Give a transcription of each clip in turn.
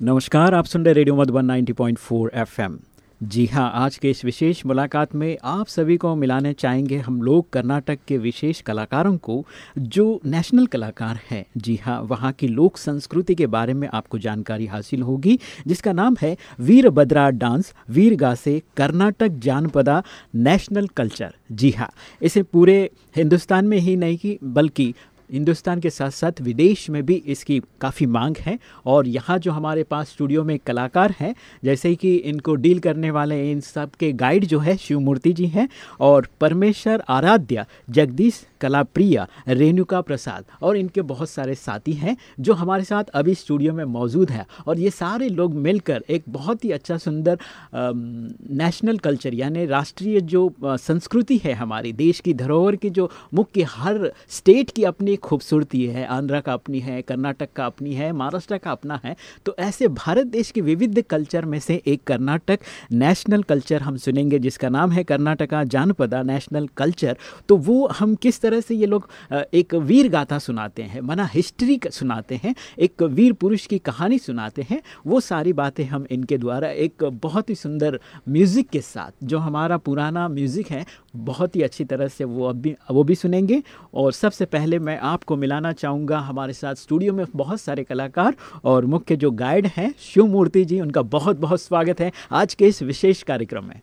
नमस्कार, आप सुन रहे रेडियो मधुबन 90.4 एफएम। जी हाँ आज के इस विशेष मुलाकात में आप सभी को मिलाने चाहेंगे हम लोग कर्नाटक के विशेष कलाकारों को, जो नेशनल कलाकार हैं। जी हाँ वहाँ की लोक संस्कृति के बारे में आपको जानकारी हासिल होगी, जिसका नाम है वीरभद्रा डांस वीरगासे कर्नाटक जानपदा नेशनल कल्चर। जी हाँ इसे पूरे हिंदुस्तान में ही नहीं की बल्कि हिंदुस्तान के साथ साथ विदेश में भी इसकी काफ़ी मांग है और यहाँ जो हमारे पास स्टूडियो में कलाकार हैं, जैसे कि इनको डील करने वाले इन सब के गाइड जो है शिव मूर्ति जी हैं और परमेश्वर आराध्या, जगदीश कलाप्रिया, रेणुका प्रसाद और इनके बहुत सारे साथी हैं जो हमारे साथ अभी स्टूडियो में मौजूद है और ये सारे लोग मिलकर एक बहुत ही अच्छा सुंदर नेशनल कल्चर यानी राष्ट्रीय जो संस्कृति है हमारी, देश की धरोहर की जो मुख्य हर स्टेट की अपनी एक खूबसूरती है, आंध्रा का अपनी है, कर्नाटक का अपनी है, महाराष्ट्र का अपना है तो ऐसे भारत देश के विविध कल्चर में से एक कर्नाटक नेशनल कल्चर हम सुनेंगे, जिसका नाम है कर्नाटका जानपदा नेशनल कल्चर। तो वो हम किस तरह से ये लोग एक वीर गाथा सुनाते हैं, मना हिस्ट्री सुनाते हैं, एक वीर पुरुष की कहानी सुनाते हैं, वो सारी बातें हम इनके द्वारा एक बहुत ही सुंदर म्यूज़िक के साथ, जो हमारा पुराना म्यूज़िक है, बहुत ही अच्छी तरह से वो अब भी, वो भी सुनेंगे। और सबसे पहले मैं आपको मिलाना चाहूँगा। हमारे साथ स्टूडियो में बहुत सारे कलाकार और मुख्य जो गाइड हैं शिव मूर्ति जी उनका बहुत बहुत स्वागत है आज के इस विशेष कार्यक्रम में।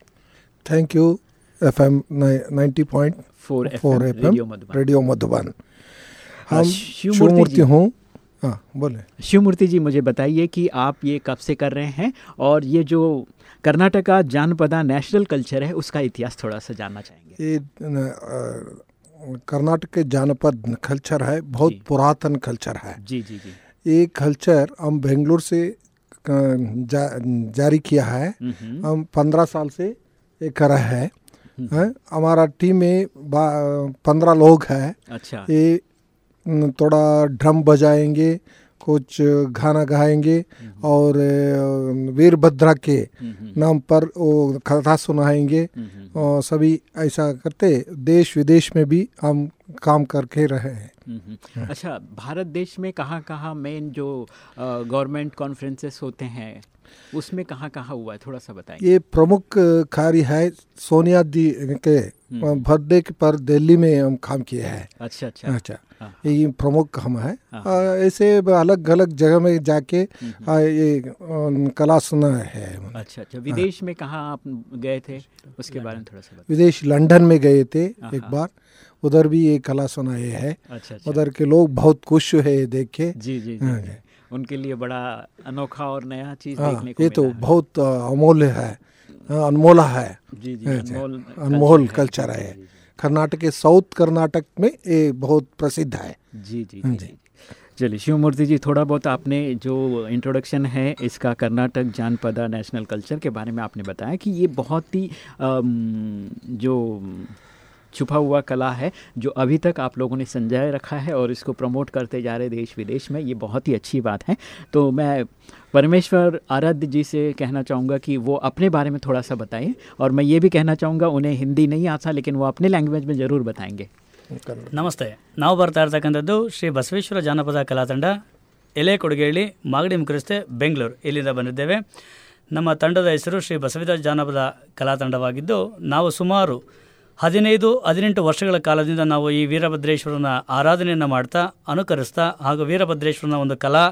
Thank you FM ninety point four FM radio Madhuban हम शिव मूर्ति हूँ। हाँ बोले। शिव मूर्ति जी मुझे बताइए कि आप ये कब से कर रहे हैं और ये जो कर्नाटका जानपदा नेशनल कल्चर है उसका इतिहास थोड़ा सा जानना चाहेंगे। ये कर्नाटक के जानपद कल्चर है बहुत पुरातन कल्चर है। जी जी जी। ये कल्चर हम बेंगलुरु से जा, जारी किया है। हम पंद्रह साल से ये कर रहे हैं। हमारा टीम में पंद्रह लोग हैं। अच्छा। ये थोड़ा ड्रम बजाएँगे कुछ गाना गाएँगे और वीरभद्रा के नाम पर वो कथा सुनाएँगे। और सभी ऐसा करते देश विदेश में भी हम काम करके रहे हैं। अच्छा भारत देश में कहाँ कहाँ मेन जो गवर्नमेंट कॉन्फ्रेंसेस होते हैं उसमें कहाँ कहाँ हुआ है? थोड़ा सा बताएँ ये प्रमुख कार्य है सोनिया दी के बर्थडे पर दिल्ली में हम काम किए हैं। अच्छा अच्छा। अच्छा। ये प्रमुख हम है। ऐसे अलग अलग जगह में जाके ये कला सुना है। अच्छा अच्छा। विदेश में कहाँ आप गए थे? उसके बारे में थोड़ा सा विदेश लंदन में गए थे एक बार। उधर भी ये कला सुनाए है। अच्छा, अच्छा। उधर के लोग बहुत खुश है देख। के जी जी, जी, जी। उनके लिए बड़ा अनोखा और नया चीज़ देखने को ये तो बहुत अमूल्य है। अनमोला है। जी जी अनमोल कल्चर है। कर्नाटक के साउथ कर्नाटक में ये बहुत प्रसिद्ध है। जी जी जी चलिए शिव मूर्ति जी थोड़ा बहुत आपने जो इंट्रोडक्शन है इसका कर्नाटक जानपदा नेशनल कल्चर के बारे में आपने बताया कि ये बहुत ही जो छुपा हुआ कला है जो अभी तक आप लोगों ने संजय रखा है और इसको प्रमोट करते जा रहे देश विदेश में ये बहुत ही अच्छी बात है तो मैं परमेश्वर आराध्य जी से कहना चाहूँगा कि वो अपने बारे में थोड़ा सा बताएं और मैं ये भी कहना चाहूँगा उन्हें हिंदी नहीं आता लेकिन वो अपने लैंग्वेज में ज़रूर बताएंगे ನಮಸ್ತೆ ನಾವು ಬರ್ತಾ ಇರ್ತಕ್ಕಂಥದ್ದು ಶ್ರೀ ಬಸವೇಶ್ವರ ಜಾನಪದ ಕಲಾತಂಡ ಎಲೆ ಕೊಡುಗೆಹಳ್ಳಿ ಮಾಗಡಿ ಮುಖರಸ್ತೆ ಬೆಂಗಳೂರು ಇಲ್ಲಿಂದ ಬಂದಿದ್ದೇವೆ ನಮ್ಮ ತಂಡದ ಹೆಸರು ಶ್ರೀ ಬಸವಿದ ಜಾನಪದ ಕಲಾತಂಡವಾಗಿದ್ದು ನಾವು ಸುಮಾರು ಹದಿನೈದು, ಹದಿನೆಂಟು ವರ್ಷಗಳ ಕಾಲದಿಂದ ನಾವು ಈ ವೀರಭದ್ರೇಶ್ವರನ ಆರಾಧನೆಯನ್ನು ಮಾಡ್ತಾ, ಅನುಕರಿಸ್ತಾ ಹಾಗೂ ವೀರಭದ್ರೇಶ್ವರನ ಒಂದು ಕಲಾ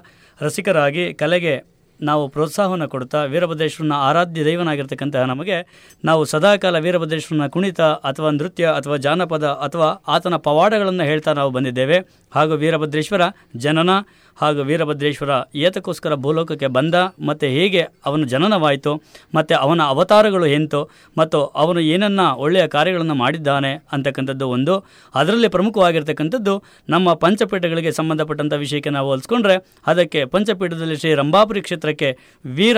ರಸಿಕರಾಗಿ ಕಲೆಗೆ ನಾವು ಪ್ರೋತ್ಸಾಹವನ್ನು ಕೊಡ್ತಾ, ವೀರಭದ್ರೇಶ್ವರನ ಆರಾಧ್ಯ ದೈವನಾಗಿರ್ತಕ್ಕಂತಹ ನಮಗೆ ನಾವು ಸದಾಕಾಲ ವೀರಭದ್ರೇಶ್ವರನ ಕುಣಿತ ಅಥವಾ ನೃತ್ಯ ಅಥವಾ ಜಾನಪದ ಅಥವಾ ಆತನ ಪವಾಡಗಳನ್ನು ಹೇಳ್ತಾ ನಾವು ಬಂದಿದ್ದೇವೆ. ಹಾಗೂ ವೀರಭದ್ರೇಶ್ವರ ಜನನ ಹಾಗೂ ವೀರಭದ್ರೇಶ್ವರ ಏತಕ್ಕೋಸ್ಕರ ಭೂಲೋಕಕ್ಕೆ ಬಂದ ಮತ್ತು ಹೇಗೆ ಅವನ ಜನನವಾಯಿತು, ಮತ್ತು ಅವನ ಅವತಾರಗಳು ಎಂತು, ಮತ್ತು ಅವನು ಏನನ್ನ ಒಳ್ಳೆಯ ಕಾರ್ಯಗಳನ್ನು ಮಾಡಿದ್ದಾನೆ ಅಂತಕ್ಕಂಥದ್ದು ಒಂದು. ಅದರಲ್ಲಿ ಪ್ರಮುಖವಾಗಿರ್ತಕ್ಕಂಥದ್ದು ನಮ್ಮ ಪಂಚಪೀಠಗಳಿಗೆ ಸಂಬಂಧಪಟ್ಟಂಥ ವಿಷಯಕ್ಕೆ ನಾವು ಹೋಲಿಸ್ಕೊಂಡ್ರೆ ಅದಕ್ಕೆ ಪಂಚಪೀಠದಲ್ಲಿ ಶ್ರೀ ರಂಭಾಪುರಿ ಕ್ಷೇತ್ರಕ್ಕೆ ವೀರ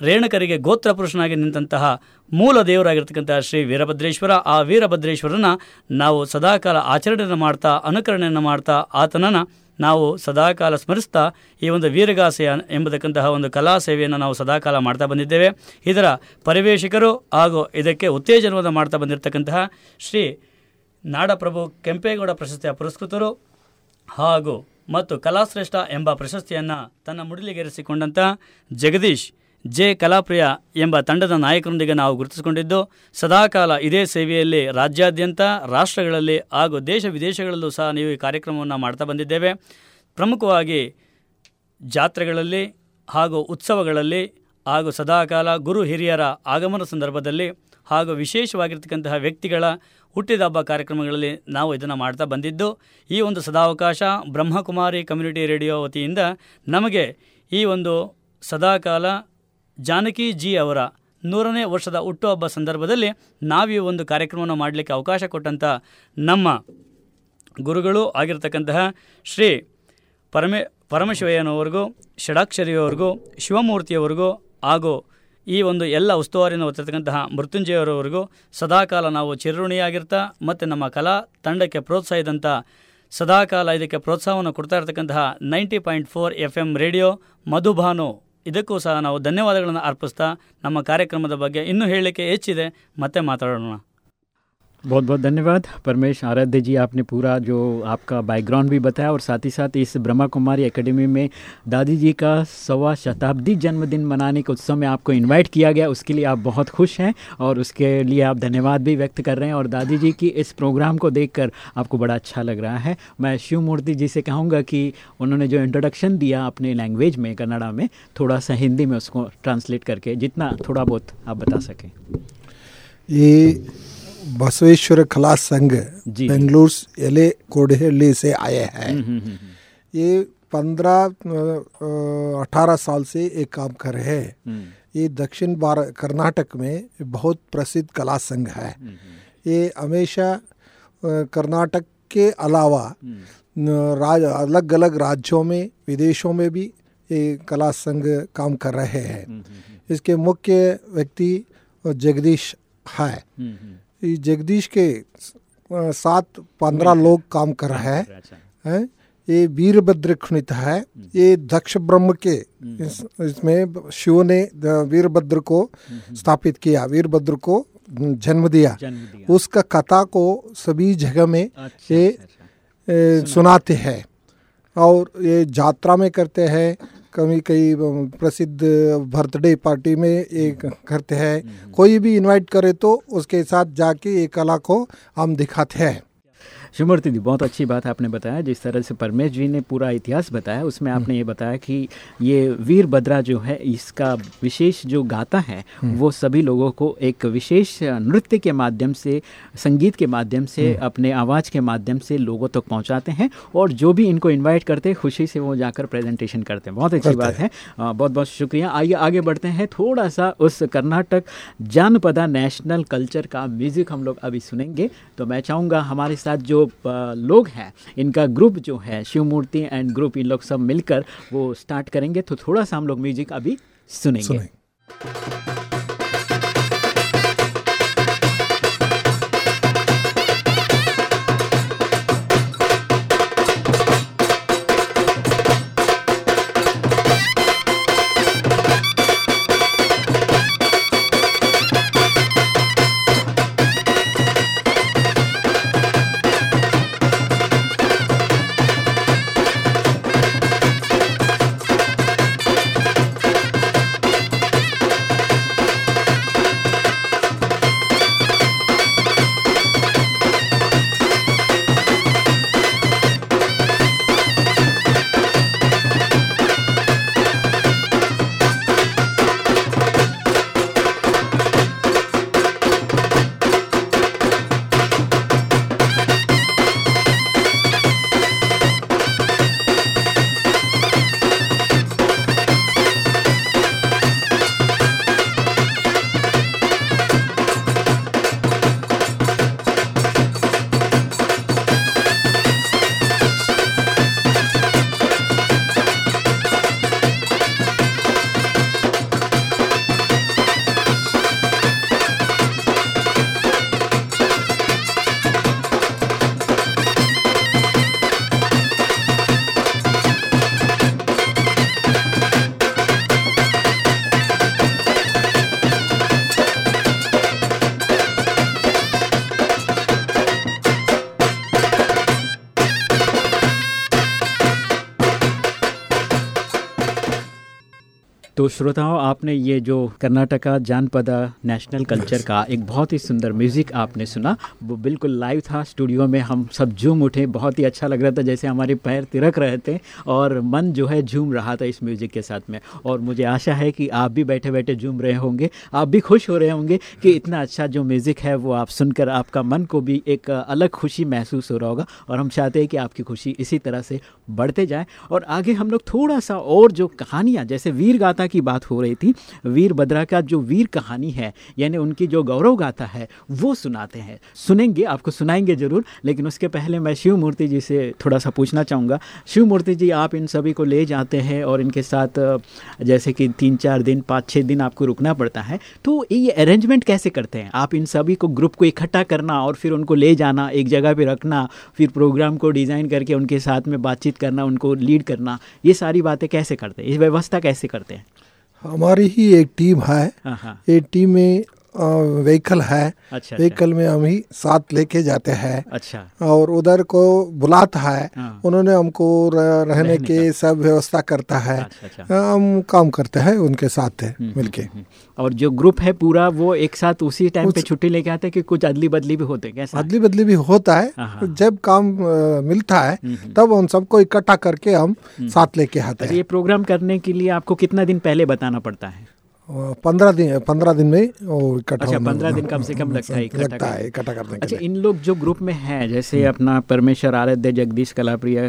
ರೇಣಕರಿಗೆ ಗೋತ್ರ ಪುರುಷನಾಗಿ ನಿಂತಹ ಮೂಲ ದೇವರಾಗಿರ್ತಕ್ಕಂತಹ ಶ್ರೀ ವೀರಭದ್ರೇಶ್ವರ, ಆ ವೀರಭದ್ರೇಶ್ವರನ ನಾವು ಸದಾಕಾಲ ಆಚರಣೆಯನ್ನು ಮಾಡ್ತಾ, ಅನುಕರಣೆಯನ್ನು ಮಾಡ್ತಾ ಆತನನ್ನು ನಾವು ಸದಾಕಾಲ ಸ್ಮರಿಸ್ತಾ ಈ ಒಂದು ವೀರಗಾಸೆ ಎಂಬತಕ್ಕಂತಹ ಒಂದು ಕಲಾ ಸೇವೆಯನ್ನು ನಾವು ಸದಾಕಾಲ ಮಾಡ್ತಾ ಬಂದಿದ್ದೇವೆ. ಇದರ ಪರಿವೇಶಕರು ಹಾಗೂ ಇದಕ್ಕೆ ಉತ್ತೇಜನವನ್ನು ಮಾಡ್ತಾ ಬಂದಿರತಕ್ಕಂತಹ ಶ್ರೀ ನಾಡಪ್ರಭು ಕೆಂಪೇಗೌಡ ಪ್ರಶಸ್ತಿಯ ಪುರಸ್ಕೃತರು ಹಾಗೂ ಮತ್ತು ಕಲಾಶ್ರೇಷ್ಠ ಎಂಬ ಪ್ರಶಸ್ತಿಯನ್ನು ತನ್ನ ಮುಡಿಲಿಗೇರಿಸಿಕೊಂಡಂಥ ಜಗದೀಶ್ ಜೆ ಕಲಾಪ್ರಿಯ ಎಂಬ ತಂಡದ ನಾಯಕರೊಂದಿಗೆ ನಾವು ಗುರುತಿಸಿಕೊಂಡಿದ್ದು, ಸದಾಕಾಲ ಇದೇ ಸೇವೆಯಲ್ಲಿ ರಾಜ್ಯಾದ್ಯಂತ, ರಾಷ್ಟ್ರಗಳಲ್ಲಿ ಹಾಗೂ ದೇಶ ವಿದೇಶಗಳಲ್ಲೂ ಸಹ ನೀವು ಈ ಕಾರ್ಯಕ್ರಮವನ್ನು ಮಾಡ್ತಾ ಬಂದಿದ್ದೇವೆ. ಪ್ರಮುಖವಾಗಿ ಜಾತ್ರೆಗಳಲ್ಲಿ ಹಾಗೂ ಉತ್ಸವಗಳಲ್ಲಿ ಹಾಗೂ ಸದಾಕಾಲ ಗುರು ಹಿರಿಯರ ಆಗಮನ ಸಂದರ್ಭದಲ್ಲಿ ಹಾಗೂ ವಿಶೇಷವಾಗಿರ್ತಕ್ಕಂತಹ ವ್ಯಕ್ತಿಗಳ ಹುಟ್ಟಿದ ಹಬ್ಬ ಕಾರ್ಯಕ್ರಮಗಳಲ್ಲಿ ನಾವು ಇದನ್ನು ಮಾಡ್ತಾ ಬಂದಿದ್ದು, ಈ ಒಂದು ಸದಾವಕಾಶ ಬ್ರಹ್ಮಕುಮಾರಿ ಕಮ್ಯುನಿಟಿ ರೇಡಿಯೋ ವತಿಯಿಂದ ನಮಗೆ ಈ ಒಂದು ಸದಾಕಾಲ ಜಾನಕಿ ಜಿ ಅವರ ನೂರನೇ ವರ್ಷದ ಹುಟ್ಟುಹಬ್ಬ ಸಂದರ್ಭದಲ್ಲಿ ನಾವೀ ಒಂದು ಕಾರ್ಯಕ್ರಮವನ್ನು ಮಾಡಲಿಕ್ಕೆ ಅವಕಾಶ ಕೊಟ್ಟಂಥ ನಮ್ಮ ಗುರುಗಳು ಆಗಿರ್ತಕ್ಕಂತಹ ಶ್ರೀ ಪರಮೇ ಪರಮಶಿವಯ್ಯನವರೆಗೂ, ಷಡಾಕ್ಷರಿಯವರೆಗೂ, ಶಿವಮೂರ್ತಿಯವರೆಗೂ ಹಾಗೂ ಈ ಒಂದು ಎಲ್ಲ ಉಸ್ತುವಾರಿಯನ್ನು ಹೊತ್ತಿರ್ತಕ್ಕಂತಹ ಮೃತ್ಯುಂಜಯವರವರೆಗೂ ಸದಾಕಾಲ ನಾವು ಚಿರಋಣಿಯಾಗಿರ್ತಾ ಮತ್ತು ನಮ್ಮ ಕಲಾ ತಂಡಕ್ಕೆ ಪ್ರೋತ್ಸಾಹಿದಂಥ ಸದಾಕಾಲ ಇದಕ್ಕೆ ಪ್ರೋತ್ಸಾಹವನ್ನು ಕೊಡ್ತಾ ಇರತಕ್ಕಂತಹ ನೈಂಟಿ ಪಾಯಿಂಟ್ ಫೋರ್ ಎಫ್ ಎಂ ರೇಡಿಯೋ ಮಧುಭಾನು ಇದಕ್ಕೂ ಸಹ ನಾವು ಧನ್ಯವಾದಗಳನ್ನು ಅರ್ಪಿಸ್ತಾ ನಮ್ಮ ಕಾರ್ಯಕ್ರಮದ ಬಗ್ಗೆ ಇನ್ನೂ ಹೇಳಲಿಕ್ಕೆ ಹೆಚ್ಚಿದೆ. ಮತ್ತೆ ಮಾತಾಡೋಣ. बहुत बहुत धन्यवाद। परमेश आराध्य जी, आपने पूरा जो आपका बैकग्राउंड भी बताया और साथ ही साथ इस ब्रह्मा कुमारी एकेडमी में दादी जी का सवा शताब्दी जन्मदिन मनाने के उत्सव में आपको इनवाइट किया गया। उसके लिए आप बहुत खुश हैं और उसके लिए आप धन्यवाद भी व्यक्त कर रहे हैं और दादी जी की इस प्रोग्राम को देखकर आपको बड़ा अच्छा लग रहा है। मैं शिव मूर्ति जी से कहूँगा कि उन्होंने जो इंट्रोडक्शन दिया अपने लैंग्वेज में, कन्नड़ा में, थोड़ा सा हिंदी में उसको ट्रांसलेट करके, जितना थोड़ा बहुत आप बता सकें। ये बसवेश्वर कला संघ बेंगलुरु एले कोडहल्ली से आए हैं। हम्म, हम्म, ये पंद्रह अठारह साल से ये काम कर रहे हैं। हम्म, ये दक्षिण भारत कर्नाटक में बहुत प्रसिद्ध कला संघ है। हम्म, ये हमेशा कर्नाटक के अलावा हम्म, राज अलग अलग राज्यों में विदेशों में भी ये कला संघ काम कर रहे हैं। हम्म, हम्म, इसके मुख्य व्यक्ति जगदीश है। हम्म, हम्म, जगदीश के साथ पंद्रह लोग काम कर रहे हैं। अच्छा हैं? ये वीरभद्र खनित है ये दक्ष ब्रह्म के इस, इसमें शिव ने वीरभद्र को स्थापित किया वीरभद्र को जन्म दिया। दिया। उसका कथा को सभी जगह में अच्छा ये अच्छा, अच्छा। सुनाते हैं। और ये यात्रा में करते हैं कभी कई प्रसिद्ध बर्थडे पार्टी में एक करते हैं। कोई भी इनवाइट करे तो उसके साथ जाके ये कला को हम दिखाते हैं। शिवमूर्ति जी बहुत अच्छी बात आपने बताया जिस तरह से परमेश जी ने पूरा इतिहास बताया उसमें आपने ये बताया कि ये वीरभद्रा जो है इसका विशेष जो गाता है वो सभी लोगों को एक विशेष नृत्य के माध्यम से संगीत के माध्यम से अपने आवाज़ के माध्यम से लोगों तक तो पहुँचाते हैं और जो भी इनको इन्वाइट करते खुशी से वो जाकर प्रेजेंटेशन करते हैं। बहुत अच्छी बात है। बहुत बहुत शुक्रिया। आइए आगे बढ़ते हैं। थोड़ा सा उस कर्नाटक जानपदा नेशनल कल्चर का म्यूज़िक हम लोग अभी सुनेंगे। तो मैं चाहूँगा हमारे साथ जो अ, लोग हैं इनका ग्रुप जो है शिवमूर्ति एंड ग्रुप इन लोग सब मिलकर वो स्टार्ट करेंगे तो थोड़ा सा हम लोग म्यूज़िक अभी सुनेंगे। सुने ಿ तो श्रोताओं आपने ये जो कर्नाटका जानपदा नेशनल कल्चर का एक बहुत ही सुंदर म्यूज़िक आपने सुना वो बिल्कुल लाइव था स्टूडियो में हम सब झूम उठे बहुत ही अच्छा लग रहा था जैसे हमारे पैर तिरक रहे थे और मन जो है झूम रहा था इस म्यूज़िक के साथ में। और मुझे आशा है कि आप भी बैठे बैठे झूम रहे होंगे आप भी खुश हो रहे होंगे कि इतना अच्छा जो म्यूज़िक है वो आप सुनकर आपका मन को भी एक अलग खुशी महसूस हो रहा होगा और हम चाहते हैं कि आपकी खुशी इसी तरह से बढ़ते जाए। और आगे हम लोग थोड़ा सा और जो कहानियाँ जैसे वीर गाथा की बात हो रही थी। वीर भद्रा का जो वीर कहानी है, यानी उनकी जो गौरव गाथा है, वो सुनाते हैं। सुनेंगे, आपको सुनाएँगे ज़रूर, लेकिन उसके पहले मैं शिव मूर्ति जी से थोड़ा सा पूछना चाहूँगा। शिव मूर्ति जी, आप इन सभी को ले जाते हैं और इनके साथ, जैसे कि तीन चार दिन पाँच छः दिन आपको रुकना पड़ता है तो ये अरेंजमेंट कैसे करते हैं? आप इन सभी को ग्रुप को इकट्ठा करना और फिर उनको ले जाना, एक जगह पर रखना, फिर प्रोग्राम को डिज़ाइन करके उनके साथ में बातचीत करना, उनको लीड करना, ये सारी बातें कैसे करते हैं? ये व्यवस्था कैसे करते हैं? हमारी ही एक टीम है। हाँ हाँ। ये टीम में व्हीकल है। अच्छा व्हीकल अच्छा। में हम ही साथ लेके जाते हैं। अच्छा। और उधर को बुलाता है। हाँ। उन्होंने हमको रहने के सब व्यवस्था करता है। अच्छा अच्छा। हम काम करते हैं उनके साथ मिलके। हम्म। और जो ग्रुप है पूरा वो एक साथ उसी टाइम पे छुट्टी लेके आते हैं कि कुछ अदली बदली भी होते हैं कैसा अदली बदली भी होता है। हाँ, हाँ। जब काम मिलता है तब उन सबको इकट्ठा करके हम साथ लेके आते हैं ये प्रोग्राम करने के लिए आपको कितना दिन पहले बताना पड़ता है? पंद्रह दिन पंद्रह दिन में वो इकट्ठा अच्छा पंद्रह दिन कम से कम लगता है लगता है इकट्ठा करने अच्छा इन लोग जो ग्रुप में हैं जैसे अपना परमेश्वर आराध्य जगदीश कलाप्रिया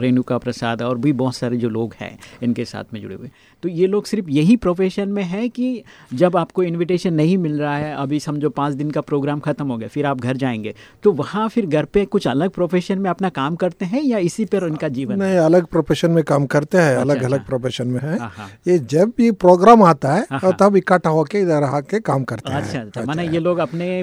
रेणुका प्रसाद और भी बहुत सारे जो लोग हैं इनके साथ में जुड़े हुए। तो ये लोग सिर्फ़ यही प्रोफेशन में है कि जब आपको इनविटेशन नहीं मिल रहा है अभी समझो पाँच दिन का प्रोग्राम खत्म हो गया फिर आप घर जाएँगे तो वहाँ फिर घर पे कुछ अलग प्रोफेशन में अपना काम करते हैं या इसी पर उनका जीवन है? नहीं अलग प्रोफेशन में काम करते हैं अच्छा। अलग अलग प्रोफेशन में है। हाँ, हाँ। ये जब ये प्रोग्राम आता है हाँ, और तब इकट्ठा होके इधर आके काम करते हैं। अच्छा अच्छा। माना ये लोग अपने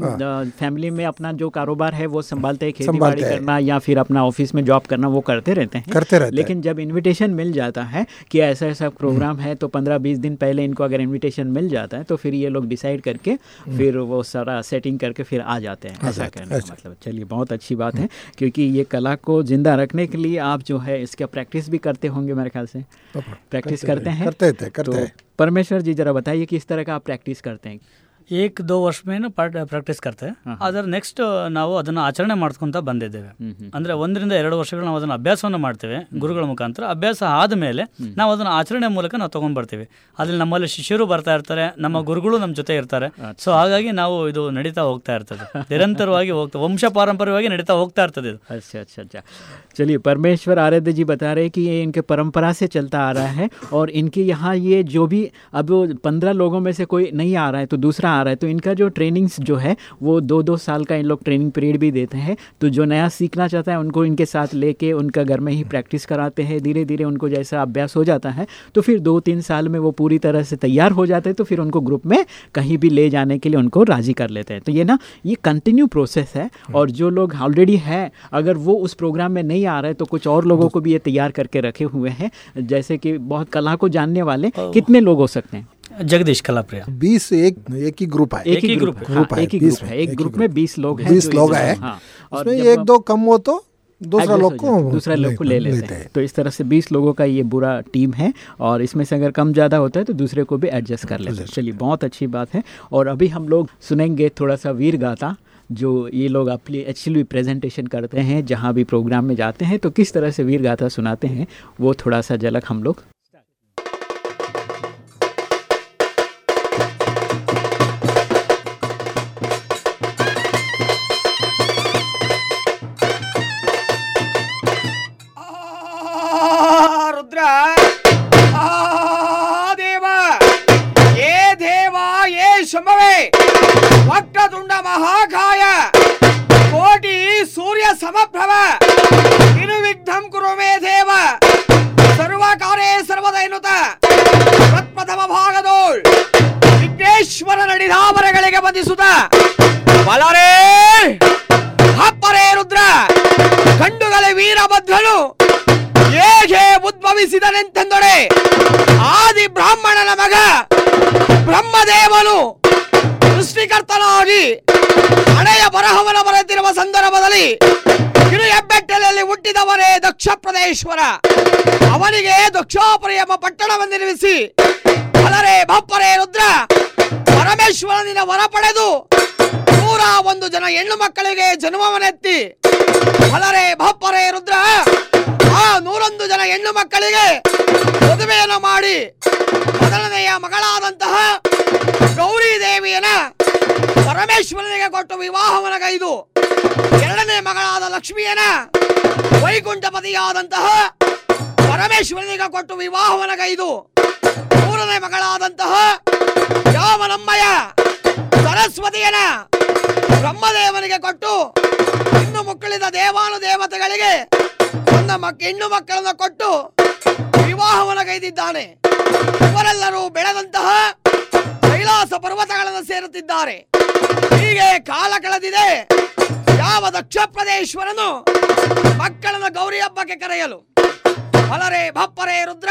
फैमिली में अपना जो कारोबार है वो संभालते हैं खेती बाड़ी करना या फिर अपना ऑफ़िस में जॉब करना वो करते रहते हैं। करते रहते लेकिन जब इन्विटेशन मिल जाता है कि ऐसा ऐसा प्रोग्राम है तो पंद्रह बीस दिन पहले इनको अगर इनविटेशन मिल जाता है तो फिर ये लोग डिसाइड करके फिर वो सारा सेटिंग करके फिर आ जाते हैं। ऐसा कहना का मतलब चलिए बहुत अच्छी बात है क्योंकि ये कला को ज़िंदा रखने के लिए आप जो है इसका प्रैक्टिस भी करते होंगे मेरे ख्याल से। प्रैक्टिस करते हैं करते थे करते तो हैं। परमेश्वर जी जरा बताइए किस तरह का आप प्रैक्टिस करते हैं। ಏಕ್ ದೋ ವರ್ಷ ಮೇಲೆ ಪ್ರಾಕ್ಟೀಸ್ ಕರ್ತೆ ಅದರ ನೆಕ್ಸ್ಟ್ ನಾವು ಅದನ್ನು ಆಚರಣೆ ಮಾಡ್ಕೊಂತ ಬಂದಿದ್ದೇವೆ ಅಂದ್ರೆ ಒಂದರಿಂದ ಎರಡು ವರ್ಷಗಳು ನಾವು ಅದನ್ನು ಅಭ್ಯಾಸವನ್ನು ಮಾಡ್ತೇವೆ ಗುರುಗಳ ಮುಖಾಂತರ ಅಭ್ಯಾಸ ಆದಮೇಲೆ ನಾವು ಅದನ್ನು ಆಚರಣೆ ಮೂಲಕ ನಾವು ತಗೊಂಡ್ ಬರ್ತೀವಿ ಅದ್ರಲ್ಲಿ ನಮ್ಮಲ್ಲಿ ಶಿಷ್ಯರು ಬರ್ತಾ ಇರ್ತಾರೆ ನಮ್ಮ ಗುರುಗಳು ನಮ್ಮ ಜೊತೆ ಇರ್ತಾರೆ ಸೊ ಹಾಗಾಗಿ ನಾವು ಇದು ನಡೀತಾ ಹೋಗ್ತಾ ಇರ್ತದೆ ನಿರಂತರವಾಗಿ ಹೋಗ್ತಾ ವಂಶ ಪಾರಂಪರ್ಯವಾಗಿ ನಡೀತಾ ಹೋಗ್ತಾ ಇರ್ತದೆ ಇದು अच्छा अच्छा अच्छा चलिए परमेश्वर आराध्य जी बता रहे हैं कि ये इनके परंपरा से चलता आ रहा है और इनके यहाँ ये जो भी अब पंद्रह लोगों में से कोई नहीं आ रहा है तो दूसरा आ रहा है तो इनका जो ट्रेनिंग्स जो है वो दो दो साल का इन लोग ट्रेनिंग पीरियड भी देते हैं। तो जो नया सीखना चाहता है उनको इनके साथ लेके उनका घर में ही प्रैक्टिस कराते हैं। धीरे धीरे उनको जैसा अभ्यास हो जाता है तो फिर दो तीन साल में वो पूरी तरह से तैयार हो जाते हैं तो फिर उनको ग्रुप में कहीं भी ले जाने के लिए उनको राज़ी कर लेते हैं। तो ये ना ये कंटिन्यू प्रोसेस है और जो लोग ऑलरेडी है अगर वो उस प्रोग्राम में नहीं आ रहे तो कुछ और लोगों को भी ये तैयार करके रखे हुए हैं। जैसे कि बहुत कला को जानने वाले कितने लोग हो सकते हैं? जगदीश कलाप्रिया। बीस एक एक ही ग्रुप है एक ही ग्रुप ग्रुप। है। हाँ, एक ही ग्रुप है। एक ग्रुप में बीस लोग हैं बीस लोग हैं। हाँ। और एक दो कम हो तो दूसरा लोग को दूसरा लोग को ले लेते हैं। तो इस तरह से बीस लोगों का ये बुरा टीम है और इसमें से अगर कम ज़्यादा होता है तो दूसरे को भी एडजस्ट कर लेते हैं। चलिए बहुत अच्छी बात है। और अभी हम लोग सुनेंगे थोड़ा सा वीर गाथा जो ये लोग अपनी एक्चुअली प्रेजेंटेशन करते हैं जहाँ भी प्रोग्राम में जाते हैं तो किस तरह से वीर गाथा सुनाते हैं वो थोड़ा सा झलक हम लोग ಸೂರ್ಯ ಇನ್ನು ವಿಘ್ನಂ ಕುರು ಮೇ ದೇವ ಸರ್ವಕಾರೇ ಸರ್ವದೈನುತ. ಪ್ರಥಮ ಭಾಗದೋಳ್. ವಿಘ್ನೇಶ್ವರ ನಡಿದಾಮರಗಳಿಗೆ ಬಂಧಿಸುತ್ತ ಪ್ರದೇಶ್ವರ ಅವನಿಗೆ ದಕ್ಷಾಪುರ ಪಟ್ಟಣವನ್ನು ನಿರ್ಮಿಸಿ. ಬಪ್ಪರೆ ರುದ್ರ, ಪರಮೇಶ್ವರನಿನ ವರ ಪಡೆದು ನೂರ ಒಂದು ಜನ ಹೆಣ್ಣು ಮಕ್ಕಳಿಗೆ ಜನ್ಮವನ್ನೆತ್ತಿ ಹಲರೆ ಬಪ್ಪರೆ ರುದ್ರ, ಆ ನೂರೊಂದು ಜನ ಹೆಣ್ಣು ಮಕ್ಕಳಿಗೆ ಮದುವೆಯನ್ನು ಮಾಡಿ. ಮೊದಲನೆಯ ಮಗಳಾದಂತಹ ಗೌರಿ ದೇವಿಯನ ಪರಮೇಶ್ವರನಿಗೆ ಕೊಟ್ಟು ವಿವಾಹವನ್ನಗೈದು ಎರಡನೇ ಮಗಳಾದ ಲಕ್ಷ್ಮಿಯನ ವೈಕುಂಠಪತಿಯಾದಂತಹ ಪರಮೇಶ್ವರನಿಗೆ ಕೊಟ್ಟು ವಿವಾಹವನ್ನಗೈದು ಮೂರನೇ ಮಗಳಾದಂತಹ ಯಾವನಮ್ಮಯ ಸರಸ್ವತಿಯನ ಬ್ರಹ್ಮದೇವನಿಗೆ ಕೊಟ್ಟು ಇನ್ನು ಮಕ್ಕಳಿದ ದೇವಾನು ದೇವತೆಗಳಿಗೆ ತನ್ನ ಮಕ್ಕ ಹೆಣ್ಣು ಮಕ್ಕಳನ್ನು ಕೊಟ್ಟು ವಿವಾಹವನ ಕೈದಿದ್ದಾನೆ. ಇವರೆಲ್ಲರೂ ಬೆಳೆದಂತಹ ಕೈಲಾಸ ಪರ್ವತಗಳನ್ನು ಸೇರುತ್ತಿದ್ದಾರೆ. ಹೀಗೆ ಕಾಲ ಕಳೆದಿದೆ. ಯಾವ ದಕ್ಷ ಪ್ರದೇಶ್ವರನು ಮಕ್ಕಳನ್ನು ಗೌರಿ ಹಬ್ಬಕ್ಕೆ ಕರೆಯಲು ಫಲರೆ ಭಪ್ಪರೆ ರುದ್ರ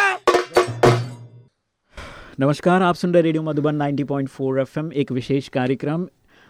नमस्कार आप सुन रहे रेडियो मधुबन 90.4 एफएम एक विशेष कार्यक्रम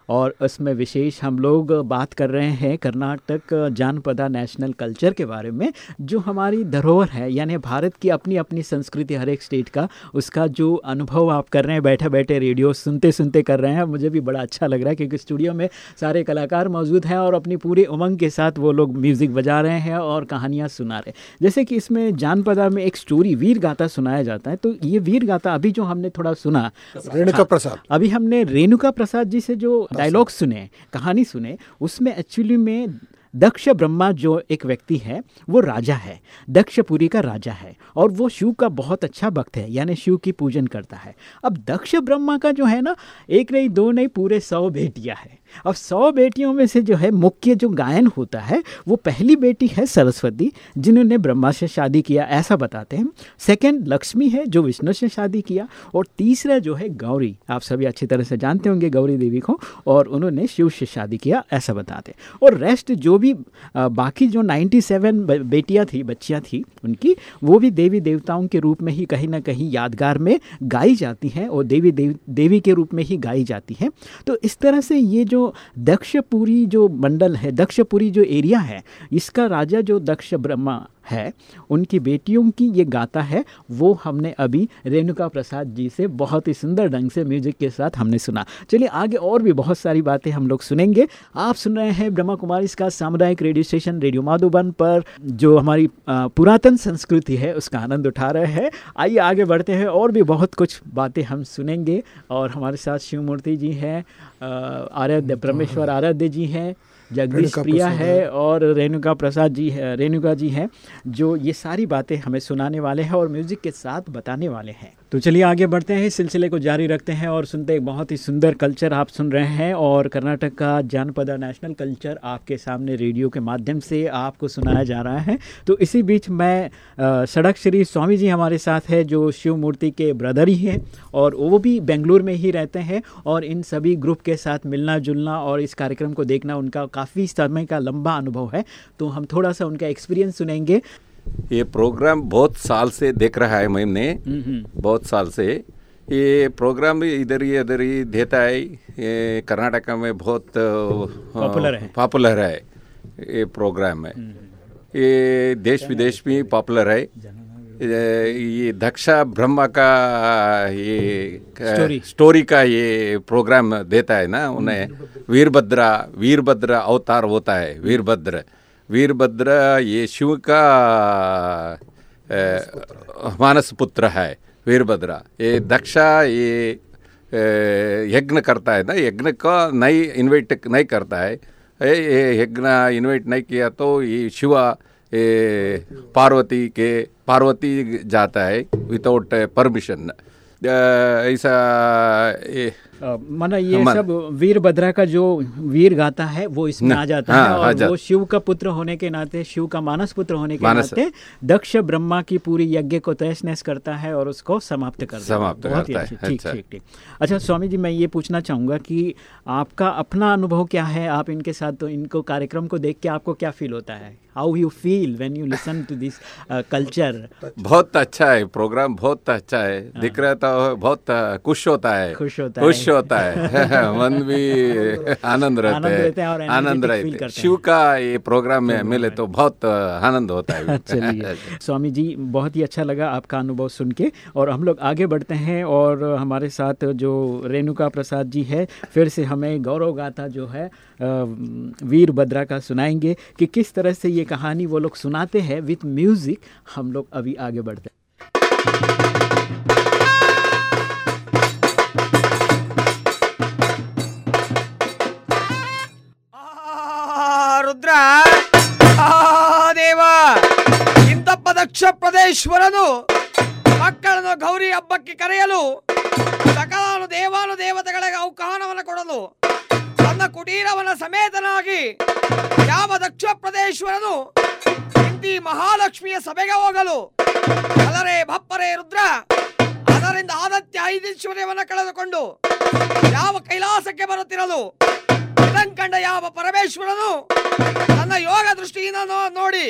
और उसमें विशेष हम लोग बात कर रहे हैं कर्नाटक जानपदा नेशनल कल्चर के बारे में जो हमारी धरोहर है यानी भारत की अपनी अपनी संस्कृति हर एक स्टेट का उसका जो अनुभव आप कर रहे हैं बैठे बैठे रेडियो सुनते सुनते कर रहे हैं मुझे भी बड़ा अच्छा लग रहा है क्योंकि स्टूडियो में सारे कलाकार मौजूद हैं और अपनी पूरी उमंग के साथ वो लोग म्यूज़िक बजा रहे हैं और कहानियाँ सुना रहे हैं। जैसे कि इसमें जानपदा में एक स्टोरी वीर गाथा सुनाया जाता है तो ये वीर गाथा अभी जो हमने थोड़ा सुना रेणुका प्रसाद। अभी हमने रेणुका प्रसाद जी से जो डायलॉग सुने, कहानी सुने, उसमें एक्चुअली में दक्ष ब्रह्मा जो एक व्यक्ति है, वो राजा है दक्षपुरी का राजा है, और वो शिव का बहुत अच्छा भक्त है, यानी शिव की पूजन करता है। अब दक्ष ब्रह्मा का जो है ना, एक नहीं, दो नहीं, पूरे सौ भेटिया हैं। अब सौ बेटियों में से जो है मुख्य जो गायन होता है, वो पहली बेटी है सरस्वती, जिन्होंने ब्रह्मा से शादी किया, ऐसा बताते हैं। सेकंड लक्ष्मी है, जो विष्णु से शादी किया। और तीसरा जो है गौरी, आप सभी अच्छी तरह से जानते होंगे गौरी देवी को, और उन्होंने शिव से शादी किया, ऐसा बताते हैं। और रेस्ट जो भी बाकी जो 97 ब- बेटियाँ थी, बच्चियाँ थी, उनकी, वो भी देवी देवताओं के रूप में ही कहीं ना कहीं यादगार में गाई जाती हैं, और देव, देवी के रूप में ही गाई जाती हैं। तो इस तरह से ये जो दक्षपुरी जो मंडल है दक्षपुरी जो एरिया है इसका राजा जो दक्ष ब्रह्मा है उनकी बेटियों की ये गाता है वो हमने अभी रेणुका प्रसाद जी से बहुत ही सुंदर ढंग से म्यूज़िक के साथ हमने सुना। चलिए आगे और भी बहुत सारी बातें हम लोग सुनेंगे। आप सुन रहे हैं ब्रह्मा कुमारी इसका सामुदायिक रेडियो स्टेशन रेडियो माधुबन पर जो हमारी पुरातन संस्कृति है उसका आनंद उठा रहे हैं। आइए आगे बढ़ते हैं और भी बहुत कुछ बातें हम सुनेंगे। और हमारे साथ शिव मूर्ति जी हैं आराध्य ब्रह्मेश्वर आराध्य जी हैं। जगदीश प्रिया है। और रेणुका प्रसाद जी है रेणुका जी हैं जो ये सारी बातें हमें सुनाने वाले हैं और म्यूज़िक के साथ बताने वाले हैं। तो चलिए आगे बढ़ते हैं, इस सिलसिले को जारी रखते हैं और सुनते एक बहुत ही सुंदर कल्चर आप सुन रहे हैं और कर्नाटक का जानपदा नेशनल कल्चर आपके सामने रेडियो के माध्यम से आपको सुनाया जा रहा है। तो इसी बीच मैं सड़क श्री स्वामी जी हमारे साथ है जो शिव मूर्ति के ब्रदर ही हैं और वो भी बेंगलुरु में ही रहते हैं और इन सभी ग्रुप के साथ मिलना जुलना और इस कार्यक्रम को देखना उनका काफ़ी समय का लंबा अनुभव है। तो हम थोड़ा सा उनका एक्सपीरियंस सुनेंगे। ये प्रोग्राम बहुत साल से देख रहा है मैंने बहुत साल से। ये प्रोग्राम इधर ही इधर ही देता है। ये कर्नाटका में बहुत Popular है। पॉपुलर है ये प्रोग्राम है। ये देश विदेश में पॉपुलर है। ये दक्षा ब्रह्मा का ये Story। स्टोरी का ये प्रोग्राम देता है ना उन्हें। वीरभद्रा वीरभद्र अवतार होता है वीरभद्र। वीरभद्र, ये शिव का मानस पुत्र है, वीरभद्र। ये दक्षा, ये यज्ञ करता है ना, यज्ञ का नहीं इनवाइट नहीं करता है। ये यज्ञ इनवाइट नहीं किया तो ये शिवा ये पार्वती के, पार्वती जाता है विदाउट परमिशन ऐसा माना ये सब वीरभद्रा का जो वीर गाता है वो इसमें आ जाता हाँ, है आ और जाता। वो शिव का पुत्र होने के नाते शिव का मानस पुत्र होने के नाते दक्ष ब्रह्मा की पूरी यज्ञ को तहस नहस करता है और उसको समाप्त कर है। समाप्त बहुत ही करता है, अच्छी, ठीक अच्छा। ठीक ठीक अच्छा स्वामी जी मैं ये पूछना चाहूँगा कि आपका अपना अनुभव क्या है आप इनके साथ तो इनको कार्यक्रम को देख के आपको क्या फील होता है how you feel when you listen to this culture बहुत अच्छा है प्रोग्राम बहुत अच्छा है। दिख रहा था बहुत खुश होता है। खुश होता है। खुश होता है। मन भी आनंद रहते हैं। आनंद रहते हैं। शिव का ये प्रोग्राम में मिले तो बहुत आनंद होता है। चलिए। स्वामी जी बहुत ही अच्छा लगा आपका अनुभव सुन के। और हम लोग आगे बढ़ते हैं और हमारे साथ जो रेणुका प्रसाद जी है फिर से हमें गौरव गाथा जो है वीर भद्रा का सुनाएंगे कि किस तरह से ये कहानी वो लोग सुनाते हैं विथ म्यूजिक हम लोग अभी आगे बढ़ते हैं ಆ, ರುದ್ರ ಆ, ದೇವ ಇಂತಪ್ಪ ದಕ್ಷ ಪ್ರದೇಶ್ವರನು ಮಕ್ಕಳನ್ನು ಗೌರಿ ಹಬ್ಬಕ್ಕೆ ಕರೆಯಲು ಸಕಲಾನು ದೇವಾನು ದೇವತೆಗಳಿಗೆ ಅವಕಾಶವನ್ನು ಕೊಡಲು ತನ್ನ ಕುಟೀರವನ ಸಮೇತನಾಗಿ ಯಾವ ದಕ್ಷ ಪ್ರದೇಶ್ವರನು ಹಿಂದಿ ಮಹಾಲಕ್ಷ್ಮಿಯ ಸಭೆಗೆ ಹೋಗಲು ಅದರೇ ಭಪ್ಪರೆ ರುದ್ರ, ಅದರಿಂದ ಆದತ್ಯ ಐದೀಶ್ವರ್ಯವನ್ನು ಕಳೆದುಕೊಂಡು ಯಾವ ಕೈಲಾಸಕ್ಕೆ ಬರುತ್ತಿರಲು? ಕಂಡ ಯಾವ ಪರಮೇಶ್ವರನು ತನ್ನ ಯೋಗ ದೃಷ್ಟಿಯಿಂದ ನೋಡಿ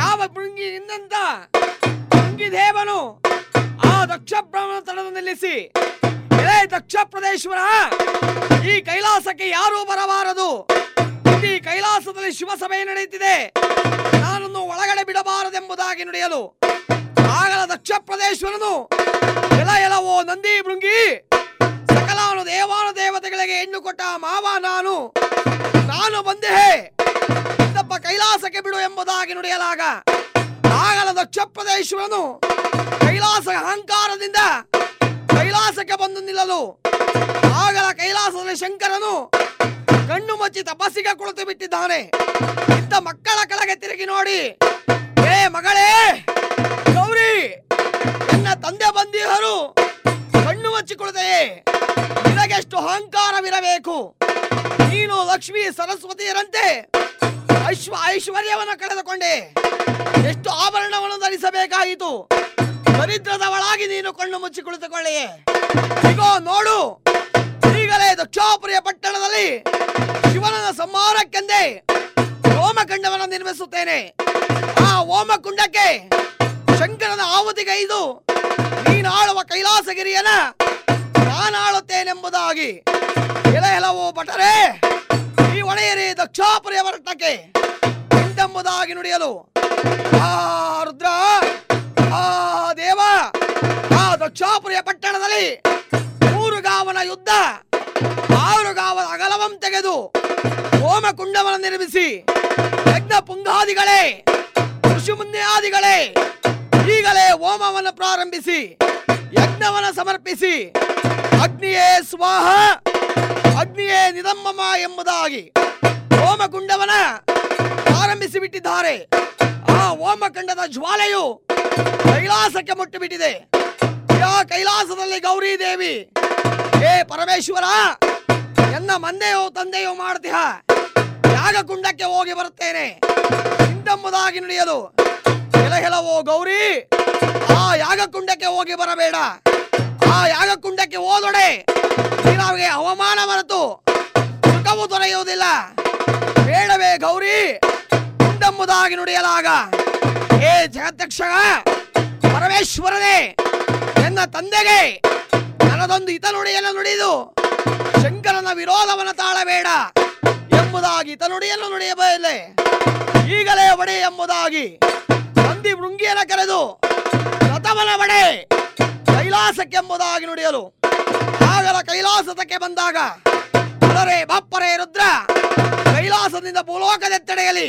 ಯಾವ ಭೃಂಗಿ ನಿಂದಂತ ಭೃಂಗಿ ದೇವನು ಆ ದಕ್ಷ ಬ್ರಹ್ಮನ ತಡೆದು ನಿಲ್ಲಿಸಿ ದಕ್ಷ ಪ್ರದೇಶ್ವರ. ಈ ಕೈಲಾಸಕ್ಕೆ ಯಾರೂ ಬರಬಾರದು. ಈ ಕೈಲಾಸದಲ್ಲಿ ಶಿವಸಭೆ ನಡೆಯುತ್ತಿದೆ. ನಾನನ್ನು ಒಳಗಡೆ ಬಿಡಬಾರದೆಂಬುದಾಗಿ ನುಡಿಯಲು. ಆಗಲ ದಕ್ಷ ಪ್ರದೇಶ್ವರನು ಎಲ ಎಲವೋ ನಂದಿ ಭೃಂಗಿ, ಸಕಲಾನು ದೇವಾನು ದೇವತೆಗಳಿಗೆ ಹೆಣ್ಣು ಕೊಟ್ಟ ಮಾವ ನಾನು. ನಾನು ಬಂದೆ ಇಂದಪ್ಪ ಕೈಲಾಸಕ್ಕೆ ಬಿಡು ಎಂಬುದಾಗಿ ನುಡಿಯಲಾಗ. ಆಗಲ ದಕ್ಷ ಪ್ರದೇಶ್ವರನು ಕೈಲಾಸ ಅಹಂಕಾರದಿಂದ ಕೈಲಾಸಕ್ಕೆ ಬಂದು ನಿಲ್ಲಲು. ಆಗಲ ಕೈಲಾಸದಲ್ಲಿ ಶಂಕರನು ಕಣ್ಣು ಮುಚ್ಚಿ ತಪಸ್ಸಿಗೆ ಕುಳಿತು ಬಿಟ್ಟಿದ್ದಾನೆ. ಇದ್ದ ಮಕ್ಕಳ ಕೆಳಗೆ ತಿರುಗಿ ನೋಡಿ. ಏ ಮಗಳೇ, ಗೌರಿ, ನನ್ನ ತಂದೆ ಬಂದಿಹರು ಕಣ್ಣು ಮುಚ್ಚಿ ಕುಳಿತೆಯೇ, ನಿನಗೆಷ್ಟು ಅಹಂಕಾರವಿರಬೇಕು. ನೀನು ಲಕ್ಷ್ಮಿ ಸರಸ್ವತಿಯರಂತೆ ಐಶ್ವ ಐಶ್ವರ್ಯವನ್ನು ಕಳೆದುಕೊಂಡೆ. ಎಷ್ಟು ಆಭರಣವನ್ನು ಧರಿಸಬೇಕಾಯಿತು. ದರಿದ್ರದವಳಾಗಿ ನೀನು ಕಣ್ಣು ಮುಚ್ಚಿ ಕುಳಿತುಕೊಳ್ಳಿ. ಇಗೋ, ನೋಡು. ಈಗಲೇ ದಕ್ಷಾಪುರಿಯ ಪಟ್ಟಣದಲ್ಲಿ ಶಿವನ ಸಂಹಾರಕ್ಕೆಂದೇ ಹೋಮಕಂಡವನ್ನು ನಿರ್ಮಿಸುತ್ತೇನೆ. ಆ ಹೋಮಕುಂಡಕ್ಕೆ ಶಂಕರನ ಆಹುತಿಗೈದು ನೀನಾಳುವ ಕೈಲಾಸಗಿರಿಯನ ನಾನಾಳುತ್ತೇನೆಂಬುದಾಗಿ ಎಲೆ ಎಲವು ಭಟರೇ ಈ ಒಡೆಯರಿ ದಕ್ಷಾಪುರಿಯ ಪಟ್ಟಣಕ್ಕೆ ಎಂದೆಂಬುದಾಗಿ ನುಡಿಯಲು. ಆ ಪಟ್ಟಣದಲ್ಲಿ ಮೂರು ಗಾವನ ಯುದ್ಧ. ಆರು ಗಾವನ ಅಗಲವಂ ತೆಗೆದು ಹೋಮಕುಂಡವನ್ನು ನಿರ್ಮಿಸಿ ಯಜ್ಞ ಪುಂಗಾದಿಗಳೇ ಆದಿಗಳೇ ಈಗಲೇ ಹೋಮವನ್ನು ಪ್ರಾರಂಭಿಸಿ ಯಜ್ಞವನ್ನು ಸಮರ್ಪಿಸಿ ಅಗ್ನಿಯೇ ಸ್ವಾಹ, ಅಗ್ನಿಯೇ ನಿದಮ್ಮಮ ಎಂಬುದಾಗಿ ಹೋಮಕುಂಡವನ ಪ್ರಾರಂಭಿಸಿ ಬಿಟ್ಟಿದ್ದಾರೆ. ಆ ಹೋಮಕುಂಡದ ಜ್ವಾಲೆಯು ಕೈಲಾಸಕ್ಕೆ ಮುಟ್ಟು ಬಿಟ್ಟಿದೆ ಕೈಲಾಸದಲ್ಲಿ ಗೌರಿ ದೇವಿ. ಏ ಪರಮೇಶ್ವರ, ಎನ್ನ ಮಂದೆಯೋ ತಂದೆಯೋ ಮಾಡ್ತೀಯ? ಯಾಗಕುಂಡಕ್ಕೆ ಹೋಗಿ ಬರುತ್ತೇನೆ. ಹಿಂದೆಂಬುದಾಗಿ ನುಡಿಯಲು. ಹೆಲವೋ ಗೌರಿ, ಆ ಯಾಗಕುಂಡಕ್ಕೆ ಹೋಗಿ ಬರಬೇಡ. ಆ ಯಾಗಕುಂಡಕ್ಕೆ ಹೋದೊಡೆ ನೀನಾವಿಗೆ ಅವಮಾನ ಮರೆತು ಸುಖವು ದೊರೆಯುವುದಿಲ್ಲ. ಬೇಡವೇ ಗೌರಿ, ಹಿಂದೆಂಬುದಾಗಿ ನುಡಿಯಲಾಗ. ಏ ಜಗತ್ಯಕ್ಷ ಪರಮೇಶ್ವರನೇ ಎನ್ನ ತಂದೆಗೆ? ನನ್ನದೊಂದು ಹಿತ ನುಡಿಯನ್ನು ನುಡಿದು ಶಂಕರನ ವಿರೋಧವನ್ನು ತಾಳಬೇಡ ಎಂಬುದಾಗಿ ಹಿತನುಡಿಯನ್ನು ನುಡಿಯಬಲ್ಲೆ ಈಗಲೇ ಒಡೆ ಎಂಬುದಾಗಿ ನಂದಿ ಮೃಂಗಿಯನ್ನು ಕರೆದು ರಥವನ ಬಡೆ ಕೈಲಾಸಕ್ಕೆಂಬುದಾಗಿ ನುಡಿಯಲು ಆಗಲ ಕೈಲಾಸದಕ್ಕೆ ಬಂದಾಗ ಅದರೇ ಬಪ್ಪರೆ ರುದ್ರ, ಕೈಲಾಸದಿಂದ ಭೂಲೋಕದೆತ್ತಡೆಯಲಿ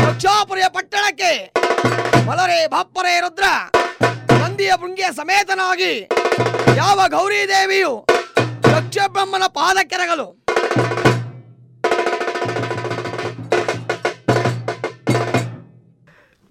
ದಕ್ಷಾಪುರಿಯ ಪಟ್ಟಣಕ್ಕೆ ಬಲರೆ ಬಪ್ಪರೆ ರುದ್ರ ನಂದಿಯ ಭೃಂಗಿಯ ಸಮೇತನಾಗಿ ಯಾವ ಗೌರಿ ದೇವಿಯು ದಕ್ಷ ಬ್ರಹ್ಮನ ಪಾದಕ್ಕೆರಗಲು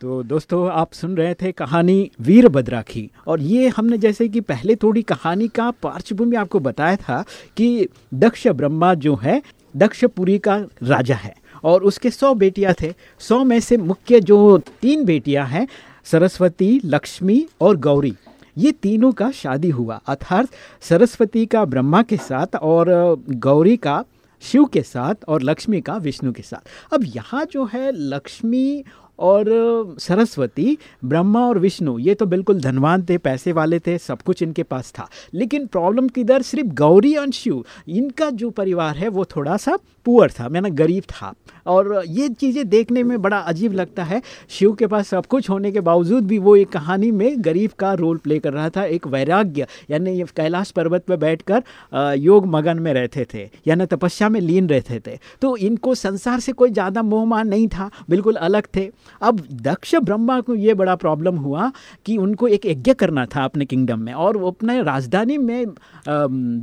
तो दोस्तों आप सुन रहे थे कहानी वीरभद्रा की और ये हमने जैसे कि पहले थोड़ी कहानी का पार्श्वभूमि आपको बताया था कि दक्ष ब्रह्मा जो है दक्षपुरी का राजा है और उसके सौ बेटियां थे सौ में से मुख्य जो तीन बेटियां हैं सरस्वती, लक्ष्मी और गौरी। ये तीनों का शादी हुआ। अर्थात सरस्वती का ब्रह्मा के साथ और गौरी का, शिव के साथ और लक्ष्मी का विष्णु के साथ। अब यहाँ जो है लक्ष्मी और सरस्वती, ब्रह्मा और विष्णु, ये तो बिल्कुल धनवान थे, पैसे वाले थे, सब कुछ इनके पास था। लेकिन प्रॉब्लम किधर? सिर्फ़ गौरी और शिव। इनका जो परिवार है वो थोड़ा सा पुअर था मैंने गरीब था। और ये चीज़ें देखने में बड़ा अजीब लगता है। शिव के पास सब कुछ होने के बावजूद भी वो एक कहानी में गरीब का रोल प्ले कर रहा था, एक वैराग्य, यानी कैलाश पर्वत पर बैठकर योग मगन में रहते थे, यानी तपस्या में लीन रहते थे। तो इनको संसार से कोई ज़्यादा मोहमान नहीं था, बिल्कुल अलग थे। अब दक्ष ब्रह्मा को ये बड़ा प्रॉब्लम हुआ कि उनको एक यज्ञ करना था अपने किंगडम में, और वो अपने राजधानी में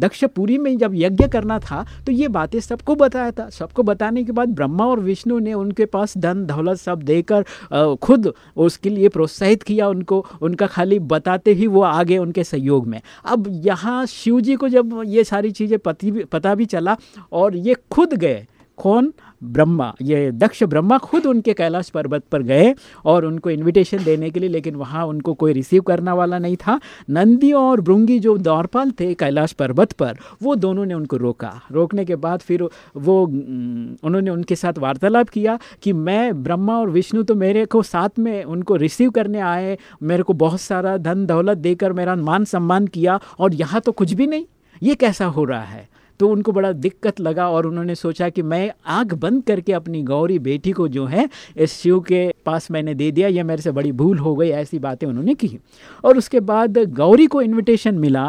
दक्षपुरी में जब यज्ञ करना था तो ये बातें सबको बताया था। सबको बताने के बाद ब्रह्मा और विष्णु ने उनके पास धन, दौलत सब देकर खुद उसके लिए प्रोत्साहित किया उनको। उनका खाली बताते ही वो आगे उनके सहयोग में। अब यहाँ शिव जी को जब ये सारी चीज़ें पता भी चला और ये खुद गए, कौन? ब्रह्मा, ये दक्ष ब्रह्मा खुद उनके कैलाश पर्वत पर गए और उनको इनविटेशन देने के लिए, लेकिन वहाँ उनको कोई रिसीव करने वाला नहीं था। नंदी और भृंगी जो द्वारपाल थे कैलाश पर्वत पर, वो दोनों ने उनको रोका। रोकने के बाद फिर वो उन्होंने उनके साथ वार्तालाप किया कि मैं, ब्रह्मा और विष्णु तो मेरे को साथ में उनको रिसीव करने आए, मेरे को बहुत सारा धन दौलत देकर मेरा मान सम्मान किया और यहाँ तो कुछ भी नहीं। ये कैसा हो रहा है? तो उनको बड़ा दिक्कत लगा और उन्होंने सोचा कि मैं आँख बंद करके अपनी गौरी बेटी को जो है इस शिव के पास मैंने दे दिया यह मेरे से बड़ी भूल हो गई ऐसी बातें उन्होंने की। और उसके बाद गौरी को इनविटेशन मिला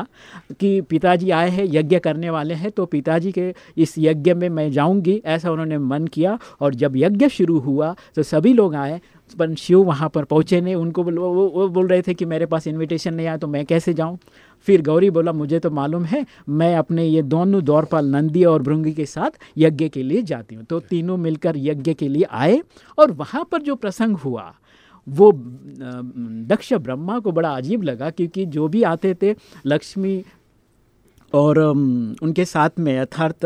कि पिताजी आए हैं यज्ञ करने वाले हैं तो पिताजी के इस यज्ञ में मैं जाऊँगी ऐसा उन्होंने मन किया। और जब यज्ञ शुरू हुआ तो सभी लोग आए पर शिव वहाँ पर पहुँचे नहीं उनको वो, वो बोल रहे थे कि मेरे पास इनविटेशन नहीं आया तो मैं कैसे जाऊँ? फिर गौरी बोला, मुझे तो मालूम है, मैं अपने ये दोनों द्वारपाल नंदी और भृंगी के साथ यज्ञ के लिए जाती हूँ। तो तीनों मिलकर यज्ञ के लिए आए और वहाँ पर जो प्रसंग हुआ, वो दक्ष ब्रह्मा को बड़ा अजीब लगा, क्योंकि जो भी आते थे, लक्ष्मी और उनके साथ में अर्थात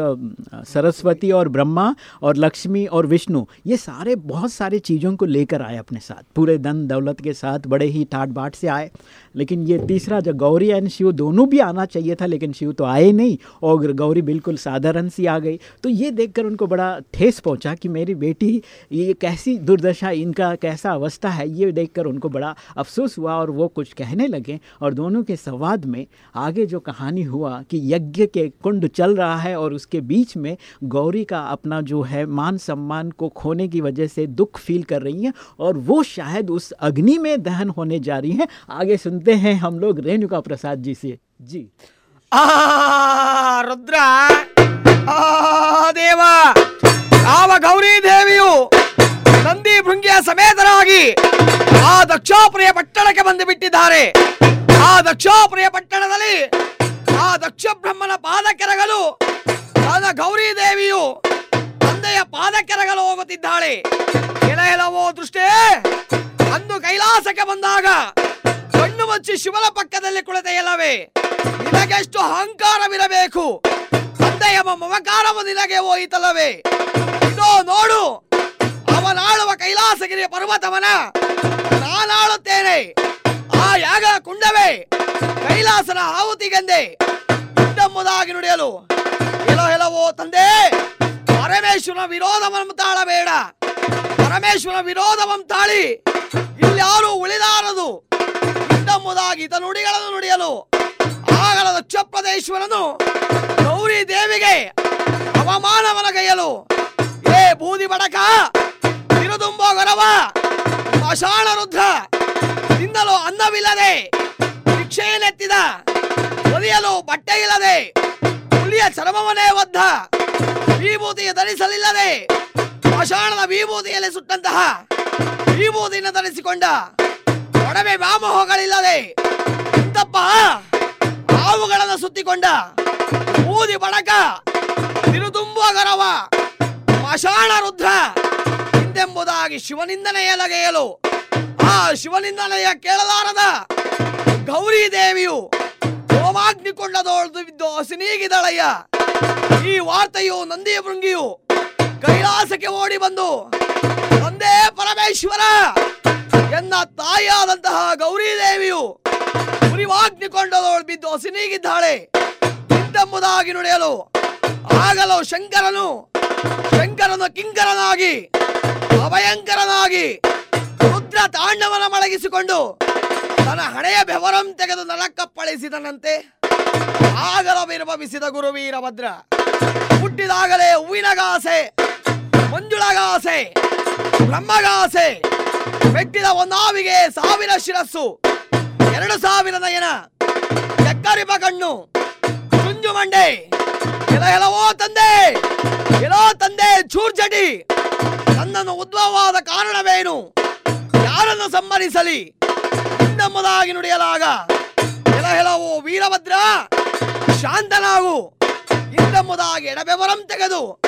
सरस्वती और ब्रह्मा और लक्ष्मी और विष्णु, ये सारे, बहुत सारे चीज़ों को लेकर आए अपने साथ। पूरे धन दौलत के साथ बड़े ही ठाट बाट से आए। लेकिन ये तीसरा जो गौरी एंड शिव दोनों भी आना चाहिए था, लेकिन शिव तो आए नहीं और गौरी बिल्कुल साधारण सी आ गई। तो ये देखकर उनको बड़ा ठेस पहुँचा कि मेरी बेटी, ये कैसी दुर्दशा, इनका कैसा अवस्था है, ये देखकर उनको बड़ा अफसोस हुआ और वो कुछ कहने लगे। और दोनों के संवाद में आगे जो कहानी हुआ कि यज्ञ के कुंड चल रहा है और उसके बीच में गौरी का अपना जो है मान सम्मान को खोने की वजह से दुख फील कर रही हैं और वो शायद उस अग्नि में दहन होने जा रही हैं आगे सुनते हैं हम लोग रेणुका प्रसाद जी से जी ಆ ರುದ್ರ ಆ ದೇವ ಯಾವ ಗೌರಿ ದೇವಿಯು ನಂದಿ ಭೃಂಗಿಯ ಸಮೇತರಾಗಿ ಆ ದಕ್ಷಾಪುರಿಯ ಪಟ್ಟಣಕ್ಕೆ ಬಂದು ಬಿಟ್ಟಿದ್ದಾರೆ ಆ ದಕ್ಷಾಪುರಿಯ ಪಟ್ಟಣದಲ್ಲಿ ಆ ದಕ್ಷ ಬ್ರಹ್ಮನ ಪಾದ ಕೆರಗಲು ಆದ ಗೌರಿ ದೇವಿಯು ತಂದೆಯ ಪಾದ ಕೆರಗಲು ಹೋಗುತ್ತಿದ್ದಾಳೆ ದೃಷ್ಟೇ, ಅಂದು ಕೈಲಾಸಕ್ಕೆ ಬಂದಾಗ ಕಣ್ಣು ಮುಚ್ಚಿ ಶಿವನ ಪಕ್ಕದಲ್ಲಿ ಕುಳಿತೆಯಲ್ಲವೇ ನಿನಗೆಷ್ಟು ಅಹಂಕಾರವಿರಬೇಕು. ತಂದೆಯ ಮಮಕಾರವು ನಿನಗೆ ಹೋಯಿತಲ್ಲವೇ. ಇದೋ ನೋಡು, ಅವನಾಳುವ ಕೈಲಾಸಗಿರಿಯ ಪರ್ವತವನ. ನಾನಾಳುತ್ತೇನೆ. ಆ ಯಾಗ ಕುಂಡವೇ, ಕೈಲಾಸನ ಆಹುತಿಗೆಂದೆ. ಇದ್ದೆಂಬುದಾಗಿ ನುಡಿಯಲು. ಎಲೋ ಎಲವೋ ತಂದೆ, ಪರಮೇಶ್ವರನ ವಿರೋಧವನ್ನು ತಾಳಬೇಡ. ಪರಮೇಶ್ವರನ ವಿರೋಧವನ್ನು ತಾಳಿ ಇಲ್ಯಾರು ಉಳಿದಾರದು. ಇದ್ದೆಂಬುದಾಗಿ ಇತ ನುಡಿಗಳನ್ನು ನುಡಿಯಲು. ಆಗಲ ದಕ್ಷಪ್ರದೇಶ್ವರನು ಗೌರಿ ದೇವಿಗೆ ಅವಮಾನವನ ಕೈಯಲು ಏ ಬೂದಿ ಬಡಕ, ತಿರುದುಂಬೋ ಗರವ, ಪಾಷಾಣ ರುದ್ರ ತಿನ್ನಲು ಅನ್ನವಿಲ್ಲದೆ ಭಿಕ್ಷೆಯನ್ನೆತ್ತಿದ ಒಲಿಯಲು ಬಟ್ಟೆ ಇಲ್ಲದೆ ಹುಲಿಯ ಚರ್ಮವನೇ ಒದ್ದ ವಿಭೂತಿಯ ಧರಿಸಲಿಲ್ಲದೆ ಪಾಷಾಣದ ವಿಭೂತಿಯಲ್ಲಿ ಸುಟ್ಟಂತಹ ವಿಭೂತಿಯನ್ನು ಧರಿಸಿಕೊಂಡ ಒಡವೆ ವ್ಯಾಮೋಹಗಳಿಲ್ಲದೆ ಇಂತಪ್ಪ ಹಾವುಗಳನ್ನು ಸುತ್ತಿಕೊಂಡ ಊದಿ ಬಡಕ ತಿರುತುಂಬುವ ಗರವ ರುದ್ರ ಹಿಂದೆಂಬುದಾಗಿ ಶಿವನಿಂದನೆಯ ಲಗೆಯಲು ಆ ಶಿವನಿಂದನೆಯ ಕೇಳಲಾರದ ಗೌರಿ ದೇವಿಯು ಹೋಮಾಗ್ನಿ ಕೊಂಡದೊಳ್ದು ಬಿದ್ದು ಹಸಿನೀಗಿದಳಯ್ಯ. ಈ ವಾರ್ತೆಯು ನಂದಿಯ ಭೃಂಗಿಯು ಕೈಲಾಸಕ್ಕೆ ಓಡಿ ಬಂದು, ತಂದೆ ಪರಮೇಶ್ವರ! ಎನ್ನ ತಾಯಿಯಾದಂತಹ ಗೌರಿ ದೇವಿಯು ಉರಿವಾಗ್ನಿ ಕೊಂಡದೊಳು ಬಿದ್ದು ಹಸಿನೀಗಿದ್ದಾಳೆ. ಬಿದ್ದೆಂಬುದಾಗಿ ನುಡಿಯಲು ಆಗಲು ಶಂಕರನು ಶಂಕರನು ಕಿಂಕರನಾಗಿ, ಅಭಯಂಕರನಾಗಿ ರುದ್ರ ತಾಂಡವನ ಮಳಗಿಸಿಕೊಂಡು ತನ್ನ ಹಣೆಯ ಬೆವರಂ ತೆಗೆದು ನಲಕ್ಕಪ್ಪಳಿಸಿದನಂತೆ ಆಗಲವಿರ್ಭವಿಸಿದ ಗುರು ವೀರಭದ್ರ. ಹುಟ್ಟಿದಾಗಲೇ ಹೂವಿನಗಾಸೆ ಮಂಜುಳಗಾಸೆ, ಬ್ರಹ್ಮಗಾಸೆ ಮೆಟ್ಟಿದ ಒಂದಾವಿಗೆ ಸಾವಿರ ಶಿರಸ್ಸು, ಎರಡು ಸಾವಿರ ನಯನ ಚಕ್ಕರಿಪ ಕಣ್ಣು ಕುಂಜು ಮಂಡೆ, ಎಲ ಎಲವೋ ತಂದೆ ಎಲ್ಲೋ ತಂದೆ ಚೂರ್ಜಟಿ ನನ್ನನ್ನು ಉದ್ಭವವಾದ ಕಾರಣವೇನು? ಯಾರನ್ನು ಸಂಹರಿಸಲಿ ಎಂಬುದಾಗಿ ನುಡಿಯಲಾಗ. ಎಲ ವೀರಭದ್ರ. ಶಾಂತನಾಗು. ಇಂದೆಂಬುದಾಗಿ ಎಡಬೆವರಂ ತೆಗೆದು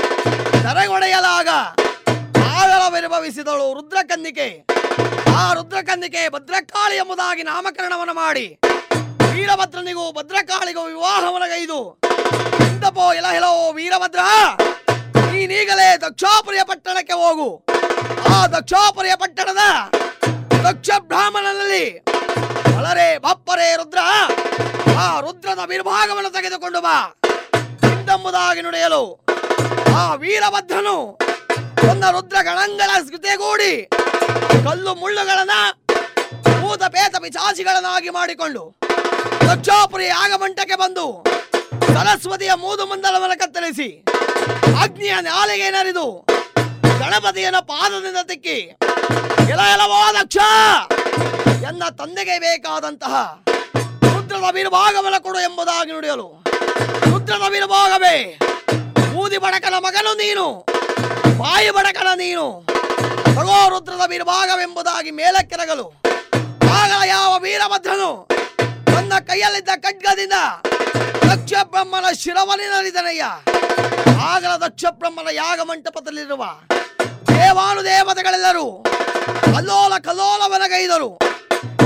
ತರೆಗೊಡೆಯಲಾಗ ಆಗಲವಿರ್ಭವಿಸಿದಳು ರುದ್ರಕನ್ನಿಕೆ. ಆ ರುದ್ರಕನ್ನಿಕೆ ಭದ್ರಕಾಳಿ ಎಂಬುದಾಗಿ ನಾಮಕರಣವನ್ನು ಮಾಡಿ. ವೀರಭದ್ರನಿಗೂ ಭದ್ರಕಾಳಿಗೂ ವಿವಾಹವನಗೈದು ಇಂದಪೋ ಎಲ ವೀರಭದ್ರ. ನೀನೀಗಲೇ ದಕ್ಷಾಪುರಿಯ ಪಟ್ಟಣಕ್ಕೆ ಹೋಗು. ಆ ದಕ್ಷಾಪುರಿಯ ಪಟ್ಟಣದ ದಕ್ಷ ಬ್ರಾಹ್ಮಣನಲ್ಲಿ ಬಳರೆ ಬಪ್ಪರೇ ರುದ್ರ, ಆ ರುದ್ರದ ವಿರ್ಭಾಗವನ್ನು ತೆಗೆದುಕೊಂಡು ಬಾ. ಹಿಂದೆಂಬುದಾಗಿ ನುಡಿಯಲು ಆ ವೀರಭದ್ರನು ತನ್ನ ರುದ್ರ ಗಣಗಳ ಜೊತೆಗೂಡಿ ಕಲ್ಲು ಮುಳ್ಳುಗಳನ್ನ ಭೂತ ಪೇತ ಪಿಚಾಚಿಗಳನ್ನಾಗಿ ಮಾಡಿಕೊಂಡು ಲಕ್ಷಾಪುರಿ ಆಗಮಂಟಕ್ಕೆ ಬಂದು ಸರಸ್ವತಿಯ ಮೂದು ಮಂದಲವನ್ನು ಕತ್ತರಿಸಿ ಅಗ್ನಿಯ ನಾಲೆಗೆ ನರಿದು ಗಣಪತಿಯನ್ನ ಪಾದದಿಂದ ತಿಕ್ಕಿ ಎಲ ಎಲವೋ ಎನ್ನ ತಂದೆಗೆ ಬೇಕಾದಂತಹ ರುದ್ರದ ವಿರ್ಭಾಗವನ್ನು ಕೊಡು ಎಂಬುದಾಗಿ ನುಡಿಯಲು. ರುದ್ರದ ವಿರ್ಭಾಗವೇ. ಬೂದಿ ಬಡಕನ ಮಗನು ನೀನು. ಬಾಯಿ ಬಡಕನ ನೀನು. ತಗೋ ರುದ್ರದ ವಿರ್ಭಾಗವೆಂಬುದಾಗಿ ಮೇಲಕ್ಕೆರಗಲು. ಆಗ ಯಾವ ವೀರಭದ್ರನು ತನ್ನ ಕೈಯಲ್ಲಿದ್ದ ಖಡ್ಗದಿಂದ ದಕ್ಷ ಬ್ರಹ್ಮನ ಶಿರವನಿನರಿದನಯ್ಯ ಆಗಲ ದಕ್ಷ ಬ್ರಹ್ಮನ ಯಾಗ ಮಂಟಪದಲ್ಲಿರುವ ದೇವಾನು ದೇವತೆಗಳೆಲ್ಲರೂ ಕಲ್ಲೋಲ ಕಲ್ಲೋಲವನಗೈದರು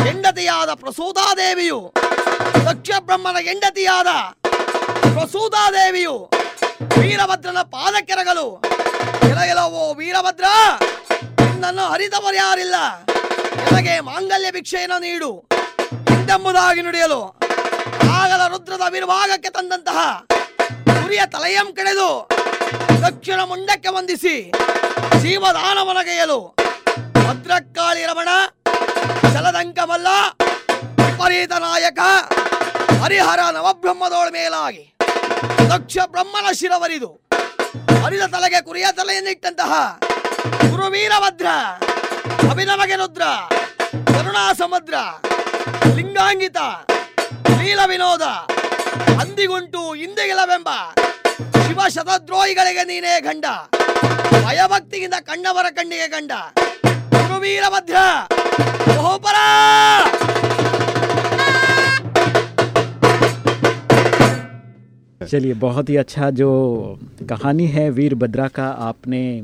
ಹೆಂಡತಿಯಾದ ಪ್ರಸೂತಾದೇವಿಯು ದಕ್ಷ ಬ್ರಹ್ಮನ ಹೆಂಡತಿಯಾದ ಪ್ರಸೂತಾದೇವಿಯು ವೀರಭದ್ರನ ಪಾದಕ್ಕೆರಗಲು ಎಲಗೆಲವೋ ವೀರಭದ್ರ, ನಿನ್ನನ್ನು ಹರಿದವರು ಯಾರಿಲ್ಲ? ನಿನಗೆ ಮಾಂಗಲ್ಯ ಭಿಕ್ಷೆಯನ್ನು ನೀಡು, ಎಂದೆಂಬುದಾಗಿ ನುಡಿಯಲು ಆಗಲ ರುದ್ರದ ವಿರ್ಭಾಗಕ್ಕೆ ತಂದಂತಹ ಗುರಿಯ ತಲೆಯಂ ಕಡೆದು ದಕ್ಷಿಣ ಮುಂಡಕ್ಕೆ ವಂದಿಸಿ ಜೀವದಾನವನಗೆಯಲು ಭದ್ರಕಾಳಿ ರಮಣ ಜಲದಂಕಮಲ್ಲ ವಿಪರೀತ ನಾಯಕ, ಹರಿಹರ ನವಬ್ರಹ್ಮದೋಳ ಮೇಲಾಗಿ, ದಕ್ಷ ಬ್ರಹ್ಮನ ಶಿರವರಿದು, ಹರಿದ ತಲೆಗೆ ಕುರಿಯ ತಲೆಯನ್ನಿಟ್ಟಂತಹ ಗುರು ವೀರಭದ್ರ ಅಭಿನವಗೆ ರುದ್ರ, ಕರುಣಾ ಸಮುದ್ರ, ಲಿಂಗಾಂಗಿತ, ಲೀಲ ವಿನೋದ, ಅಂದಿಗುಂಟು ಇಂದಿಗಿಲವೆಂಬ ಶಿವ ಶತದ್ರೋಹಿಗಳಿಗೆ ನೀನೇ ಗಂಡ, ಭಯಭಕ್ತಿಯಿಂದ ಕಣ್ಣವರ ಕಣ್ಣಿಗೆ ಗಂಡ वीरमध्य। बहुपरा चलिए, बहुत ही अच्छा जो कहानी है वीर वीरभद्रा का, आपने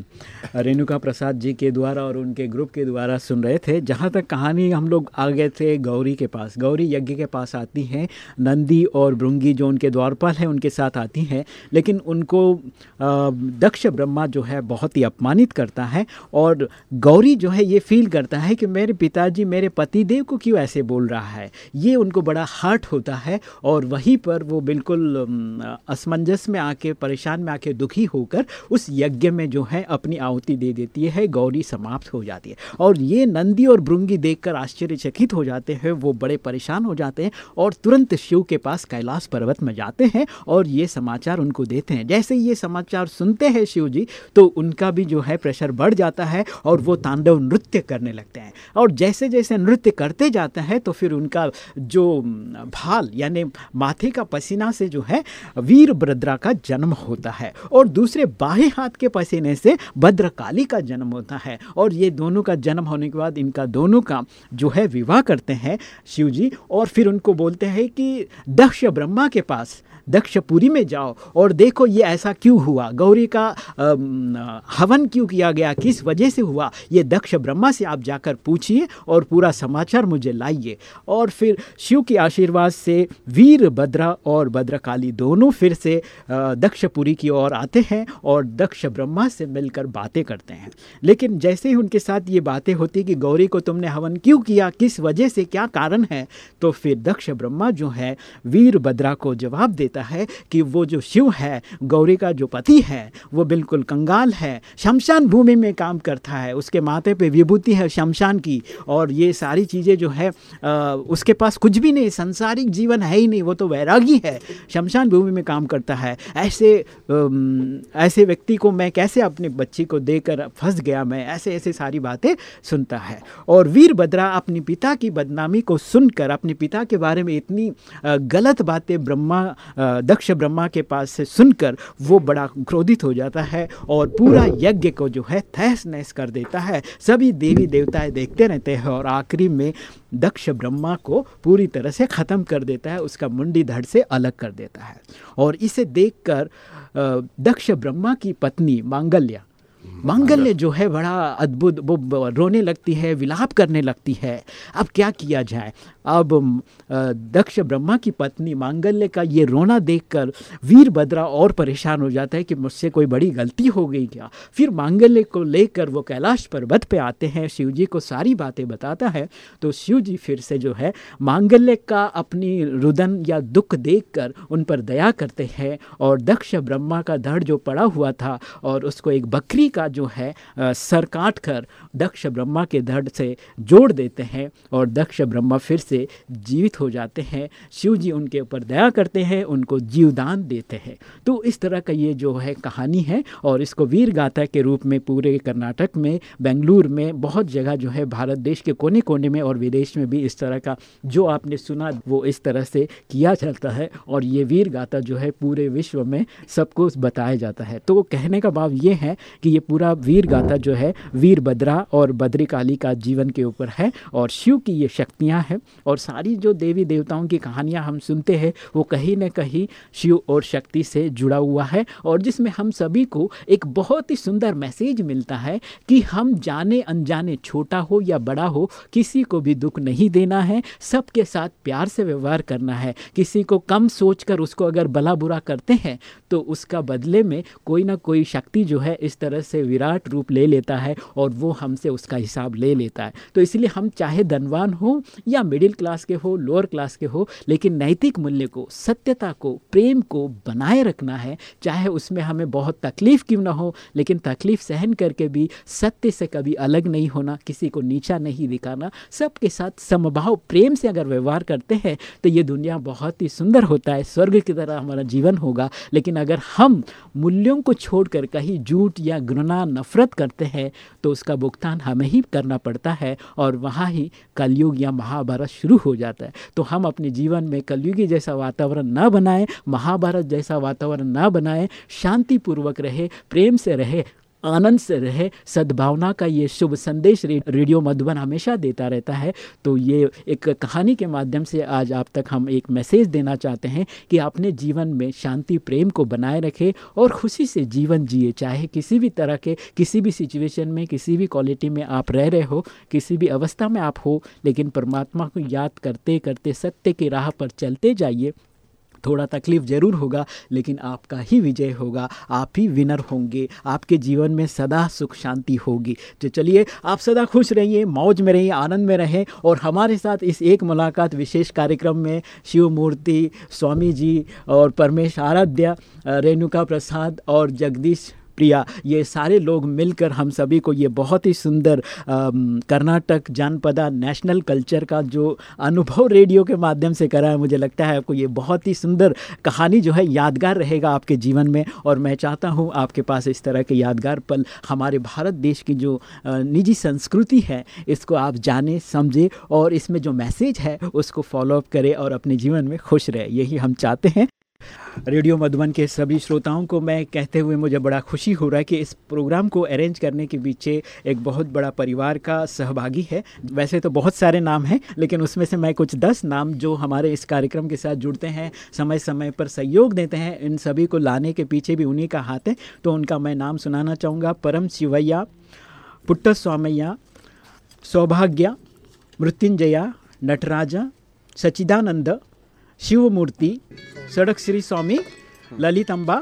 रेणुका प्रसाद जी के द्वारा और उनके ग्रुप के द्वारा सुन रहे थे, जहाँ तक कहानी हम लोग आ गए थे गौरी के पास। गौरी यज्ञ के पास आती हैं, नंदी और भृंगी जो उनके द्वारपाल हैं, उनके साथ आती हैं, लेकिन उनको दक्ष ब्रह्मा जो है बहुत ही अपमानित करता है और गौरी जो है ये फील करता है कि मेरे पिताजी, मेरे पतिदेव को क्यों ऐसे बोल रहा है? ये उनको बड़ा हर्ट होता है और वहीं पर वो बिल्कुल असमंजस में आके, परेशान में आके दुखी होकर उस यज्ञ में जो है अपनी आहुति दे देती है, गौरी समाप्त हो जाती है। और ये नंदी और भृंगी देखकर आश्चर्यचकित हो जाते हैं, वो बड़े परेशान हो जाते हैं और तुरंत शिव के पास कैलाश पर्वत में जाते हैं और ये समाचार उनको देते हैं। जैसे ये समाचार सुनते हैं शिव जी तो उनका भी जो है प्रेशर बढ़ जाता है और वो तांडव नृत्य करने लगते हैं। और जैसे जैसे नृत्य करते जाते हैं तो फिर उनका जो भाल, यानी माथे का पसीना से जो है, वीरभद्रा का जन्म होता है। और दूसरे बाहे हाथ के पसीने से भद्रकाली का जन्म होता है। और ये दोनों का जन्म होने के बाद इनका दोनों का जो है विवाह करते हैं शिव जी, और फिर उनको बोलते हैं कि दक्ष ब्रह्मा के पास दक्षपुरी में जाओ। और देखो ये ऐसा क्यों हुआ? गौरी का हवन क्यों किया गया? किस वजह से हुआ? ये दक्ष ब्रह्मा से आप जाकर पूछिए और पूरा समाचार मुझे लाइए। और फिर शिव के आशीर्वाद से वीरभद्रा और भद्रकाली दोनों फिर से दक्षपुरी की ओर आते हैं और दक्ष ब्रह्मा से मिलकर बातें करते हैं। लेकिन जैसे ही उनके साथ ये बातें होती कि गौरी को तुमने हवन क्यों किया? किस वजह से? क्या कारण है? तो फिर दक्ष ब्रह्मा जो है वीरभद्रा को जवाब देते देता है कि वो जो शिव है गौरी का जो पति है वो बिल्कुल कंगाल है शमशान भूमि में काम करता है। उसके माथे पे विभूति है शमशान की और ये सारी चीज़ें जो है आ, उसके पास कुछ भी नहीं संसारिक जीवन है ही नहीं वो तो वैरागी है। शमशान भूमि में काम करता है। ऐसे ऐसे व्यक्ति को मैं कैसे अपने बच्ची को देकर फंस गया मैं? ऐसे ऐसे सारी बातें सुनता है। और वीरभद्रा अपने पिता की बदनामी को सुनकर अपने पिता के बारे में इतनी गलत बातें ब्रह्मा दक्ष ब्रह्मा के पास से सुनकर वो बड़ा क्रोधित हो जाता है और पूरा यज्ञ को जो है तहस नहस कर देता है। सभी देवी देवताएँ देखते रहते हैं और आखिरी में दक्ष ब्रह्मा को पूरी तरह से ख़त्म कर देता है, उसका मुंडी धड़ से अलग कर देता है। और इसे देखकर दक्ष ब्रह्मा की पत्नी मांगल्या मांगल्य जो है बड़ा अद्भुत, वो रोने लगती है, विलाप करने लगती है। अब क्या किया जाए? अब दक्ष ब्रह्मा की पत्नी मांगल्य का ये रोना देखकर वीरभद्रा और परेशान हो जाता है कि मुझसे कोई बड़ी गलती हो गई क्या? फिर मांगल्य को लेकर वो कैलाश पर्वत पे आते हैं, शिव जी को सारी बातें बताता है। तो शिव जी फिर से जो है, मांगल्य का अपनी रुदन या दुख देखकर उन पर दया करते हैं और दक्ष ब्रह्मा का धड़ जो पड़ा हुआ था और उसको एक बकरी का जो है सर काट कर दक्ष ब्रह्मा के धड़ से जोड़ देते हैं और दक्ष ब्रह्मा फिर से जीवित हो जाते हैं। शिव जी उनके ऊपर दया करते हैं, उनको जीवदान देते हैं। तो इस तरह का ये जो है कहानी है और इसको वीर गाथा के रूप में पूरे कर्नाटक में, बेंगलुरु में, बहुत जगह जो है भारत देश के कोने कोने में और विदेश में भी इस तरह का जो आपने सुना, वो इस तरह से किया जाता है और ये वीर गाथा जो है पूरे विश्व में सबको बताया जाता है। तो कहने का भाव ये है कि ये पूरा वीर गाथा जो है वीरभद्रा और बद्रिकाली का जीवन के ऊपर है और शिव की ये शक्तियाँ हैं और सारी जो देवी देवताओं की कहानियाँ हम सुनते हैं, वो कहीं ना कहीं शिव और शक्ति से जुड़ा हुआ है और जिसमें हम सभी को एक बहुत ही सुंदर मैसेज मिलता है कि हम जाने अनजाने छोटा हो या बड़ा हो, किसी को भी दुख नहीं देना है, सबके साथ प्यार से व्यवहार करना है। किसी को कम सोचकर उसको अगर भला बुरा करते हैं तो उसका बदले में कोई ना कोई शक्ति जो है इस तरह से विराट रूप ले लेता है और वो हमसे उसका हिसाब ले लेता है। तो इसलिए हम चाहे धनवान हो या मिडिल क्लास के हो, लोअर क्लास के हो, लेकिन नैतिक मूल्य को, सत्यता को, प्रेम को बनाए रखना है। चाहे उसमें हमें बहुत तकलीफ़ क्यों ना हो, लेकिन तकलीफ़ सहन करके भी सत्य से कभी अलग नहीं होना, किसी को नीचा नहीं दिखाना, सबके साथ समभाव, प्रेम से अगर व्यवहार करते हैं तो ये दुनिया बहुत ही सुंदर होता है, स्वर्ग की तरह हमारा जीवन होगा। लेकिन अगर हम मूल्यों को छोड़कर कहीं झूठ या घृणा नफरत करते हैं तो उसका भुगतान हमें ही करना पड़ता है और वहाँ ही कलयुग या महाभारत शुरू हो जाता है। तो हम अपने जीवन में कलयुगी जैसा वातावरण ना बनाएँ, महाभारत जैसा वातावरण ना बनाएँ, शांतिपूर्वक रहे, प्रेम से रहे आनंद से रहे। सद्भावना का ये शुभ संदेश रेडियो मधुबन हमेशा देता रहता है। तो ये एक कहानी के माध्यम से आज आप तक हम एक मैसेज देना चाहते हैं कि अपने जीवन में शांति, प्रेम को बनाए रखें और खुशी से जीवन जिए। चाहे किसी भी तरह के, किसी भी सिचुएशन में, किसी भी क्वालिटी में आप रह रहे हो, किसी भी अवस्था में आप हो, लेकिन परमात्मा को याद करते करते सत्य की राह पर चलते जाइए। थोड़ा तकलीफ़ ज़रूर होगा, लेकिन आपका ही विजय होगा। आप ही विनर होंगे। आपके जीवन में सदा सुख शांति होगी। तो चलिए, आप सदा खुश रहिए, मौज में रहिए, आनंद में रहें और हमारे साथ इस एक मुलाकात विशेष कार्यक्रम में शिव मूर्ति स्वामी जी और परमेश आराध्या, रेणुका प्रसाद और जगदीश प्रिया, ये सारे लोग मिलकर हम सभी को ये बहुत ही सुंदर कर्नाटक जानपदा नेशनल कल्चर का जो अनुभव रेडियो के माध्यम से करा है, मुझे लगता है आपको ये बहुत ही सुंदर कहानी जो है यादगार रहेगा आपके जीवन में। और मैं चाहता हूँ आपके पास इस तरह के यादगार पल हमारे भारत देश की जो निजी संस्कृति है, इसको आप जाने, समझे और इसमें जो मैसेज है, उसको फॉलोअप करें और अपने जीवन में खुश रहे। यही हम चाहते हैं। रेडियो मधुबन के सभी श्रोताओं को मैं कहते हुए मुझे बड़ा खुशी हो रहा है कि इस प्रोग्राम को अरेंज करने के पीछे एक बहुत बड़ा परिवार का सहभागी है। वैसे तो बहुत सारे नाम हैं, लेकिन उसमें से मैं कुछ दस नाम जो हमारे इस कार्यक्रम के साथ जुड़ते हैं समय समय पर सहयोग देते हैं, इन सभी को लाने के पीछे भी उन्हीं का हाथ है। तो उनका मैं नाम सुनाना चाहूँगा। परम शिवैया, पुट्ट स्वामैया, सौभाग्य, मृत्युंजया, नटराजा सचिदानंद शिवमूर्ति सड़क श्री स्वामी ललित अम्बा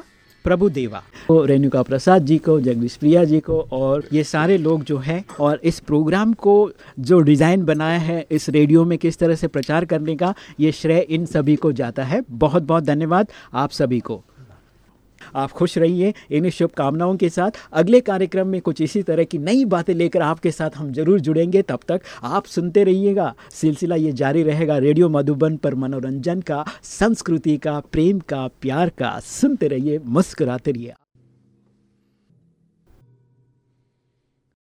प्रभु देवा तो रेणुका प्रसाद जी को जगदीश प्रिया जी को और ये सारे लोग जो हैं, और इस प्रोग्राम को जो डिज़ाइन बनाया है, इस रेडियो में किस तरह से प्रचार करने का, ये श्रेय इन सभी को जाता है। बहुत बहुत धन्यवाद आप सभी को। आप खुश रहिए इन शुभकामनाओं के साथ। अगले कार्यक्रम में कुछ इसी तरह की नई बातें लेकर आपके साथ हम ज़रूर जुड़ेंगे। तब तक आप सुनते रहिएगा। सिलसिला ये जारी रहेगा रेडियो मधुबन पर मनोरंजन का, संस्कृति का, प्रेम का, प्यार का। सुनते रहिए, मुस्कुराते रहिए।